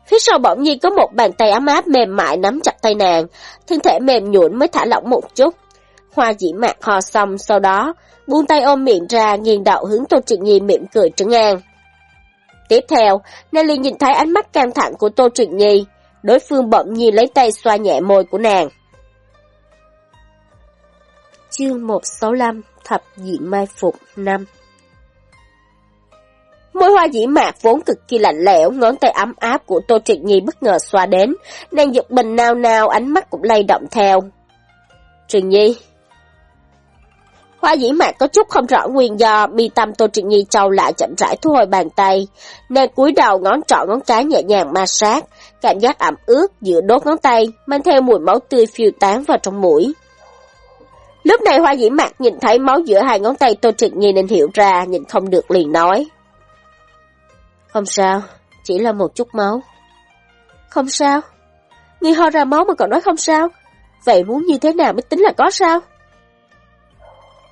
Phía sau bỗng nhiên có một bàn tay ấm áp mềm mại nắm chặt tay nàng, thân thể mềm nhũn mới thả lỏng một chút. Hoa dĩ mạc hò xong sau đó, buông tay ôm miệng ra nghiêng đầu hướng Tô Trịnh Nhi mỉm cười trấn an. Tiếp theo, Nelly nhìn thấy ánh mắt căng thẳng của Tô Trịnh Nhi, đối phương bỗng nhiên lấy tay xoa nhẹ môi của nàng. Chương 165 Thập diện mai phục 5 Môi hoa dĩ mạc vốn cực kỳ lạnh lẽo, ngón tay ấm áp của Tô Triệt Nhi bất ngờ xoa đến, nàng giật mình nao nao, ánh mắt cũng lay động theo. Triệt Nhi Hoa dĩ mạc có chút không rõ nguyên do, bi tâm Tô Triệt Nhi trâu lại chậm rãi thu hồi bàn tay. Nàng cúi đầu ngón trỏ ngón cái nhẹ nhàng ma sát, cảm giác ẩm ướt giữa đốt ngón tay, mang theo mùi máu tươi phiêu tán vào trong mũi. Lúc này hoa dĩ mạc nhìn thấy máu giữa hai ngón tay Tô Triệt Nhi nên hiểu ra, nhìn không được liền nói. Không sao, chỉ là một chút máu. Không sao? Ngươi ho ra máu mà còn nói không sao? Vậy muốn như thế nào mới tính là có sao?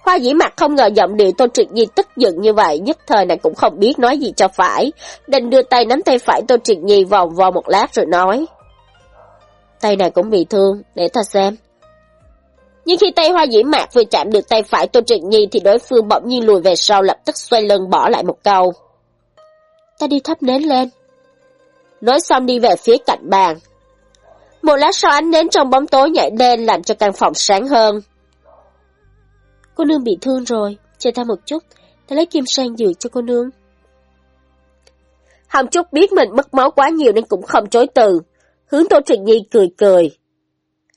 Hoa dĩ mặt không ngờ giọng điệu Tô Triệt Nhi tức giận như vậy, nhất thời này cũng không biết nói gì cho phải, đành đưa tay nắm tay phải Tô Triệt Nhi vòng vòng một lát rồi nói. Tay này cũng bị thương, để ta xem. Nhưng khi tay hoa dĩ mạc vừa chạm được tay phải Tô Trịnh Nhi thì đối phương bỗng nhiên lùi về sau lập tức xoay lưng bỏ lại một câu ta đi thắp nến lên. Nói xong đi về phía cạnh bàn. Một lát sau ánh nến trong bóng tối nhảy lên làm cho căn phòng sáng hơn. Cô nương bị thương rồi, chờ ta một chút, ta lấy kim sang dược cho cô nương. Hồng Trúc biết mình mất máu quá nhiều nên cũng không chối từ. Hướng Tô Trịnh Nhi cười cười.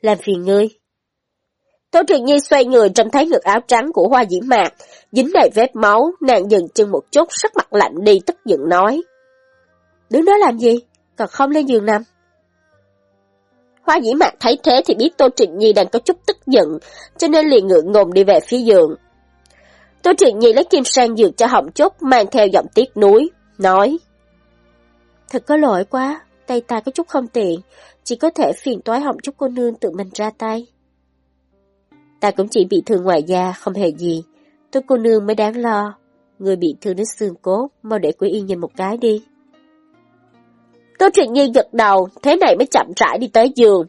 Làm phiền ngươi. Tô Trịnh Nhi xoay người trông thấy ngực áo trắng của hoa dĩ mạc, dính đầy vết máu, nàng dừng chân một chút, sắc mặt lạnh đi tức giận nói. Đứng đó làm gì? Còn không lên giường nằm. Hoa dĩ mạc thấy thế thì biết Tô Trịnh Nhi đang có chút tức giận, cho nên liền ngượng ngùng đi về phía giường. Tô Trịnh Nhi lấy kim sang giường cho họng chút, mang theo giọng tiếc núi, nói. Thật có lỗi quá, tay ta có chút không tiện, chỉ có thể phiền toái họng chút cô nương tự mình ra tay. Ta cũng chỉ bị thương ngoài da, không hề gì. Tôi cô nương mới đáng lo. Người bị thương đến xương cốt, mau để quý yên nhìn một cái đi. Tô Truyện Nhi gật đầu, thế này mới chậm rãi đi tới giường.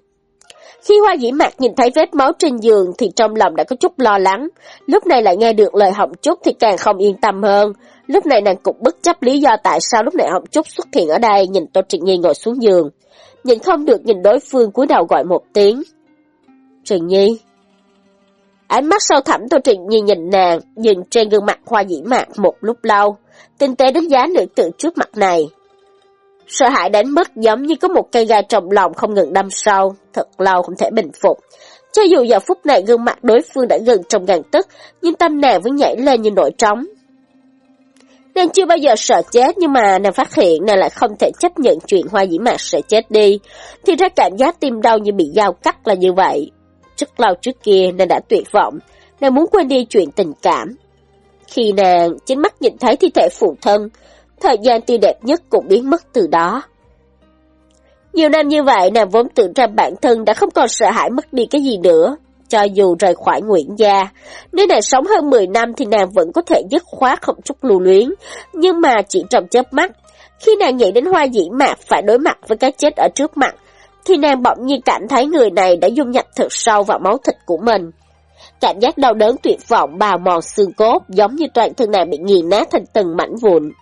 Khi Hoa Dĩ Mạc nhìn thấy vết máu trên giường thì trong lòng đã có chút lo lắng, lúc này lại nghe được lời Hồng Trúc thì càng không yên tâm hơn. Lúc này nàng cũng bất chấp lý do tại sao lúc này Hồng Trúc xuất hiện ở đây nhìn Tô Truyện Nhi ngồi xuống giường. Nhìn không được nhìn đối phương cúi đầu gọi một tiếng. Truyện Nhi, Ánh mắt sâu thẳm Tô Trịnh Nhi nhìn nàng, nhìn trên gương mặt hoa dĩ mạc một lúc lâu, tinh tế đánh giá nữ tử trước mặt này. Sợ hãi đến mức giống như có một cây gai trong lòng không ngừng đâm sâu, thật lâu không thể bình phục. Cho dù giờ phút này gương mặt đối phương đã gần trong ngàn tức, nhưng tâm nàng vẫn nhảy lên như nổi trống. Nàng chưa bao giờ sợ chết nhưng mà nàng phát hiện nàng lại không thể chấp nhận chuyện hoa dĩ mạc sẽ chết đi. Thì ra cảm giác tim đau như bị dao cắt là như vậy. Rất lâu trước kia nên đã tuyệt vọng, nàng muốn quên đi chuyện tình cảm. Khi nàng chính mắt nhìn thấy thi thể phụ thân, thời gian tươi đẹp nhất cũng biến mất từ đó. Nhiều năm như vậy, nàng vốn tưởng rằng bản thân đã không còn sợ hãi mất đi cái gì nữa. Cho dù rời khỏi Nguyễn Gia, nếu nàng sống hơn 10 năm thì nàng vẫn có thể dứt khoát không chút lưu luyến. Nhưng mà chỉ trong chớp mắt, khi nàng nghĩ đến hoa dĩ mạc phải đối mặt với cái chết ở trước mặt, thì nàng bỗng nhiên cảm thấy người này đã dung nhập thật sâu vào máu thịt của mình. Cảm giác đau đớn tuyệt vọng bào mòn xương cốt giống như toàn thân nàng bị nghiền nát thành từng mảnh vụn.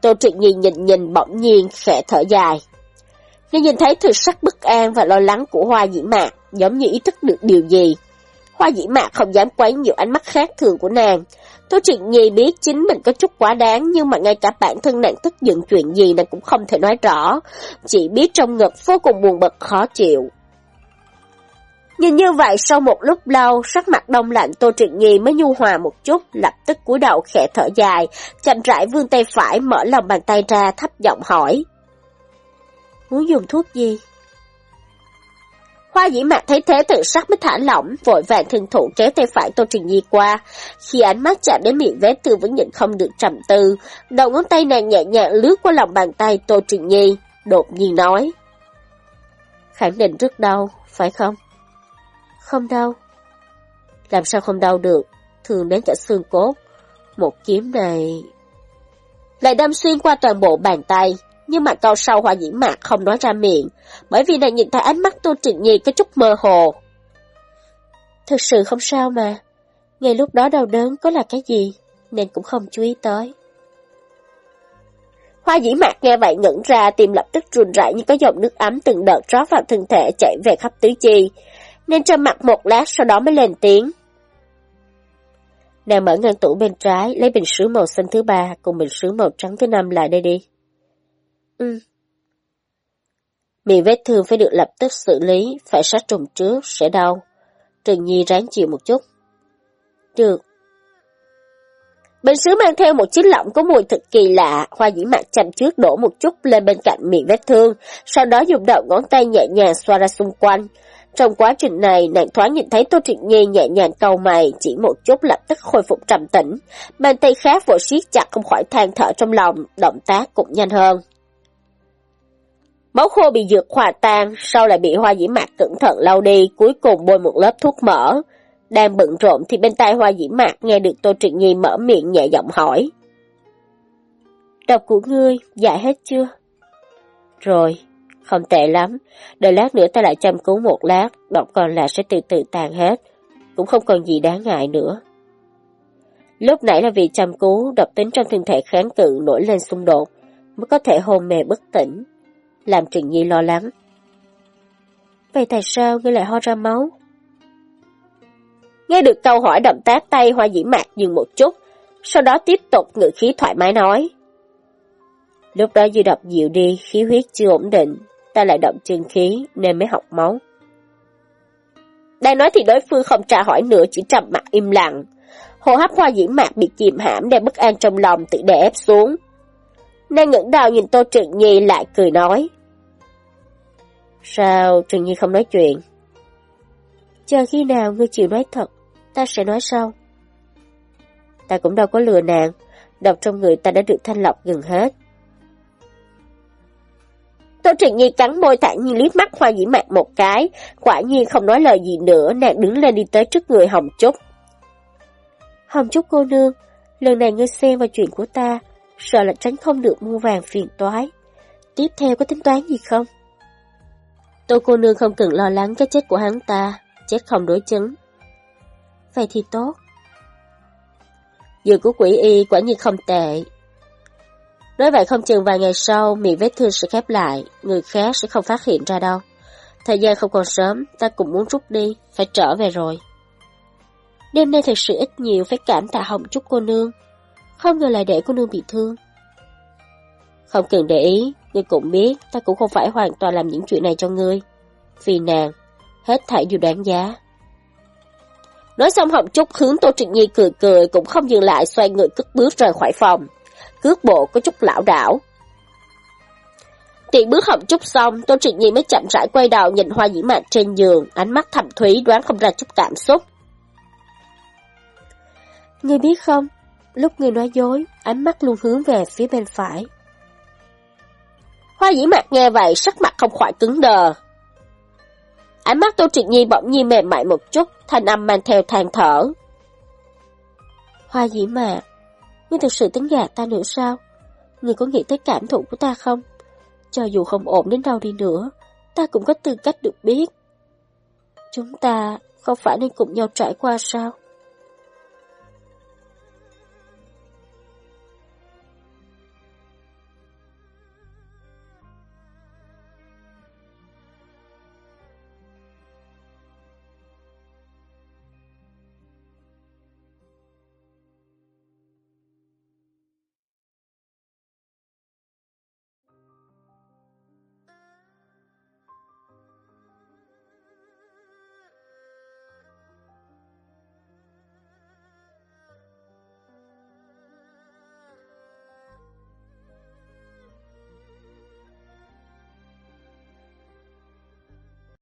Tô Trịnh nhìn nhìn nhìn bỗng nhiên khẽ thở dài. Nàng nhìn thấy thực sắc bất an và lo lắng của hoa dĩ mạc, giống như ý thức được điều gì. Hoa dĩ mạc không dám quấy nhiều ánh mắt khác thường của nàng. Tô Trịnh Nhi biết chính mình có chút quá đáng nhưng mà ngay cả bản thân nàng tức giận chuyện gì nàng cũng không thể nói rõ. Chỉ biết trong ngực vô cùng buồn bực khó chịu. Nhìn như vậy sau một lúc lâu, sắc mặt đông lạnh Tô Trịnh Nhi mới nhu hòa một chút, lập tức cúi đầu khẽ thở dài, chậm rãi vươn tay phải mở lòng bàn tay ra thấp giọng hỏi. Muốn dùng thuốc gì? Hoa dĩ mạc thấy thế tự sắc mới thả lỏng, vội vàng thân thủ kéo tay phải Tô Trình Nhi qua. Khi ánh mắt chạm đến miệng vết thương vẫn nhịn không được trầm tư, đầu ngón tay nàng nhẹ nhàng lướt qua lòng bàn tay Tô Trình Nhi, đột nhiên nói. Khẳng định rất đau, phải không? Không đau. Làm sao không đau được, thường đến cả xương cốt. Một kiếm này... Lại đâm xuyên qua toàn bộ bàn tay, nhưng mà câu sau hoa dĩ mạc không nói ra miệng, bởi vì nàng nhìn thấy ánh mắt Tô Trịnh Nhi có chút mơ hồ. Thực sự không sao mà, ngay lúc đó đau đớn có là cái gì, nên cũng không chú ý tới. Hoa dĩ mạc nghe vậy ngẩn ra, tim lập tức run rẩy như có dòng nước ấm từng đợt rót vào thân thể chảy về khắp tứ chi, nên trầm mặt một lát sau đó mới lên tiếng. Nàng mở ngăn tủ bên trái, lấy bình sứ màu xanh thứ ba cùng bình sứ màu trắng thứ năm lại đây đi. Ừ. Miệng vết thương phải được lập tức xử lý, phải sát trùng trước, sẽ đau. Trần Nhi ráng chịu một chút. Được. Bên sứ mang theo một chiếc lọng có mùi thật kỳ lạ, hoa dĩ mạc chăm trước đổ một chút lên bên cạnh miệng vết thương, sau đó dùng đầu ngón tay nhẹ nhàng xoa ra xung quanh. Trong quá trình này, nàng thoáng nhìn thấy Tô Trịnh Nhi nhẹ nhàng cầu mày, chỉ một chút lập tức khôi phục trầm tĩnh. Bàn tay khác vội siết chặt không khỏi than thở trong lòng, động tác cũng nhanh hơn. Máu khô bị dược hòa tan, sau lại bị hoa dĩ mạc cẩn thận lau đi, cuối cùng bôi một lớp thuốc mỡ. Đang bận rộn thì bên tai hoa dĩ mạc nghe được Tô Trịnh Nhi mở miệng nhẹ giọng hỏi. Độc của ngươi, giải hết chưa? Rồi, không tệ lắm, đợi lát nữa ta lại chăm cứu một lát, độc còn lại sẽ từ từ tàn hết, cũng không còn gì đáng ngại nữa. Lúc nãy là vì chăm cứu, độc tính trong thân thể kháng cự nổi lên xung đột, mới có thể hôn mê bất tỉnh làm Trịnh Nhi lo lắng. Vậy tại sao ngươi lại ho ra máu? Nghe được câu hỏi động tác tay hoa dĩ mạc dừng một chút, sau đó tiếp tục ngự khí thoải mái nói. Lúc đó dư độc dịu đi, khí huyết chưa ổn định, ta lại động chân khí nên mới học máu. Đang nói thì đối phương không trả hỏi nữa chỉ trầm mặt im lặng. Hô hấp hoa dĩ mạc bị chìm hãm đem bất an trong lòng tự đè ép xuống. Nàng ngẩng đầu nhìn Tô Trịnh Nhi lại cười nói. Sao Trần Nhi không nói chuyện? Chờ khi nào ngươi chịu nói thật, ta sẽ nói sau. Ta cũng đâu có lừa nàng, độc trong người ta đã được thanh lọc gần hết. Tô Trịnh Nhi cắn môi thản nhiên liếc mắt Hoa Dĩ Mạc một cái, quả nhiên không nói lời gì nữa, nàng đứng lên đi tới trước người Hồng Trúc. Hồng Trúc cô nương, lần này ngươi xem vào chuyện của ta, sợ là tránh không được mua vàng phiền toái. Tiếp theo có tính toán gì không? Tô cô nương không cần lo lắng cái chết của hắn ta, chết không đối chứng. Vậy thì tốt. Dược của quỷ y quả nhiên không tệ. Nói vậy không chừng vài ngày sau, miệng vết thương sẽ khép lại, người khác sẽ không phát hiện ra đâu. Thời gian không còn sớm, ta cũng muốn rút đi, phải trở về rồi. Đêm nay thật sự ít nhiều phải cảm tạ hồng chút cô nương. Không ngờ lại để cô nương bị thương. Không cần để ý, ngươi cũng biết ta cũng không phải hoàn toàn làm những chuyện này cho ngươi. Vì nàng, hết thảy đều đáng giá. Nói xong Hồng Trúc hướng Tô Trịnh Nhi cười cười cũng không dừng lại xoay người cất bước rời khỏi phòng. Cước bộ có chút lão đảo. Tiện bước Hồng Trúc xong, Tô Trịnh Nhi mới chậm rãi quay đầu nhìn hoa dĩ mạn trên giường, ánh mắt thầm thúy đoán không ra chút cảm xúc. Ngươi biết không, lúc ngươi nói dối, ánh mắt luôn hướng về phía bên phải. Hoa dĩ mặt nghe vậy, sắc mặt không khỏi cứng đờ. Ánh mắt Tô Triệt Nhi bỗng nhiên mềm mại một chút, thanh âm mang theo than thở. Hoa dĩ mạc, ngươi thực sự tính gạt ta nữa sao? Ngươi có nghĩ tới cảm thụ của ta không? Cho dù không ổn đến đâu đi nữa, ta cũng có tư cách được biết. Chúng ta không phải nên cùng nhau trải qua sao?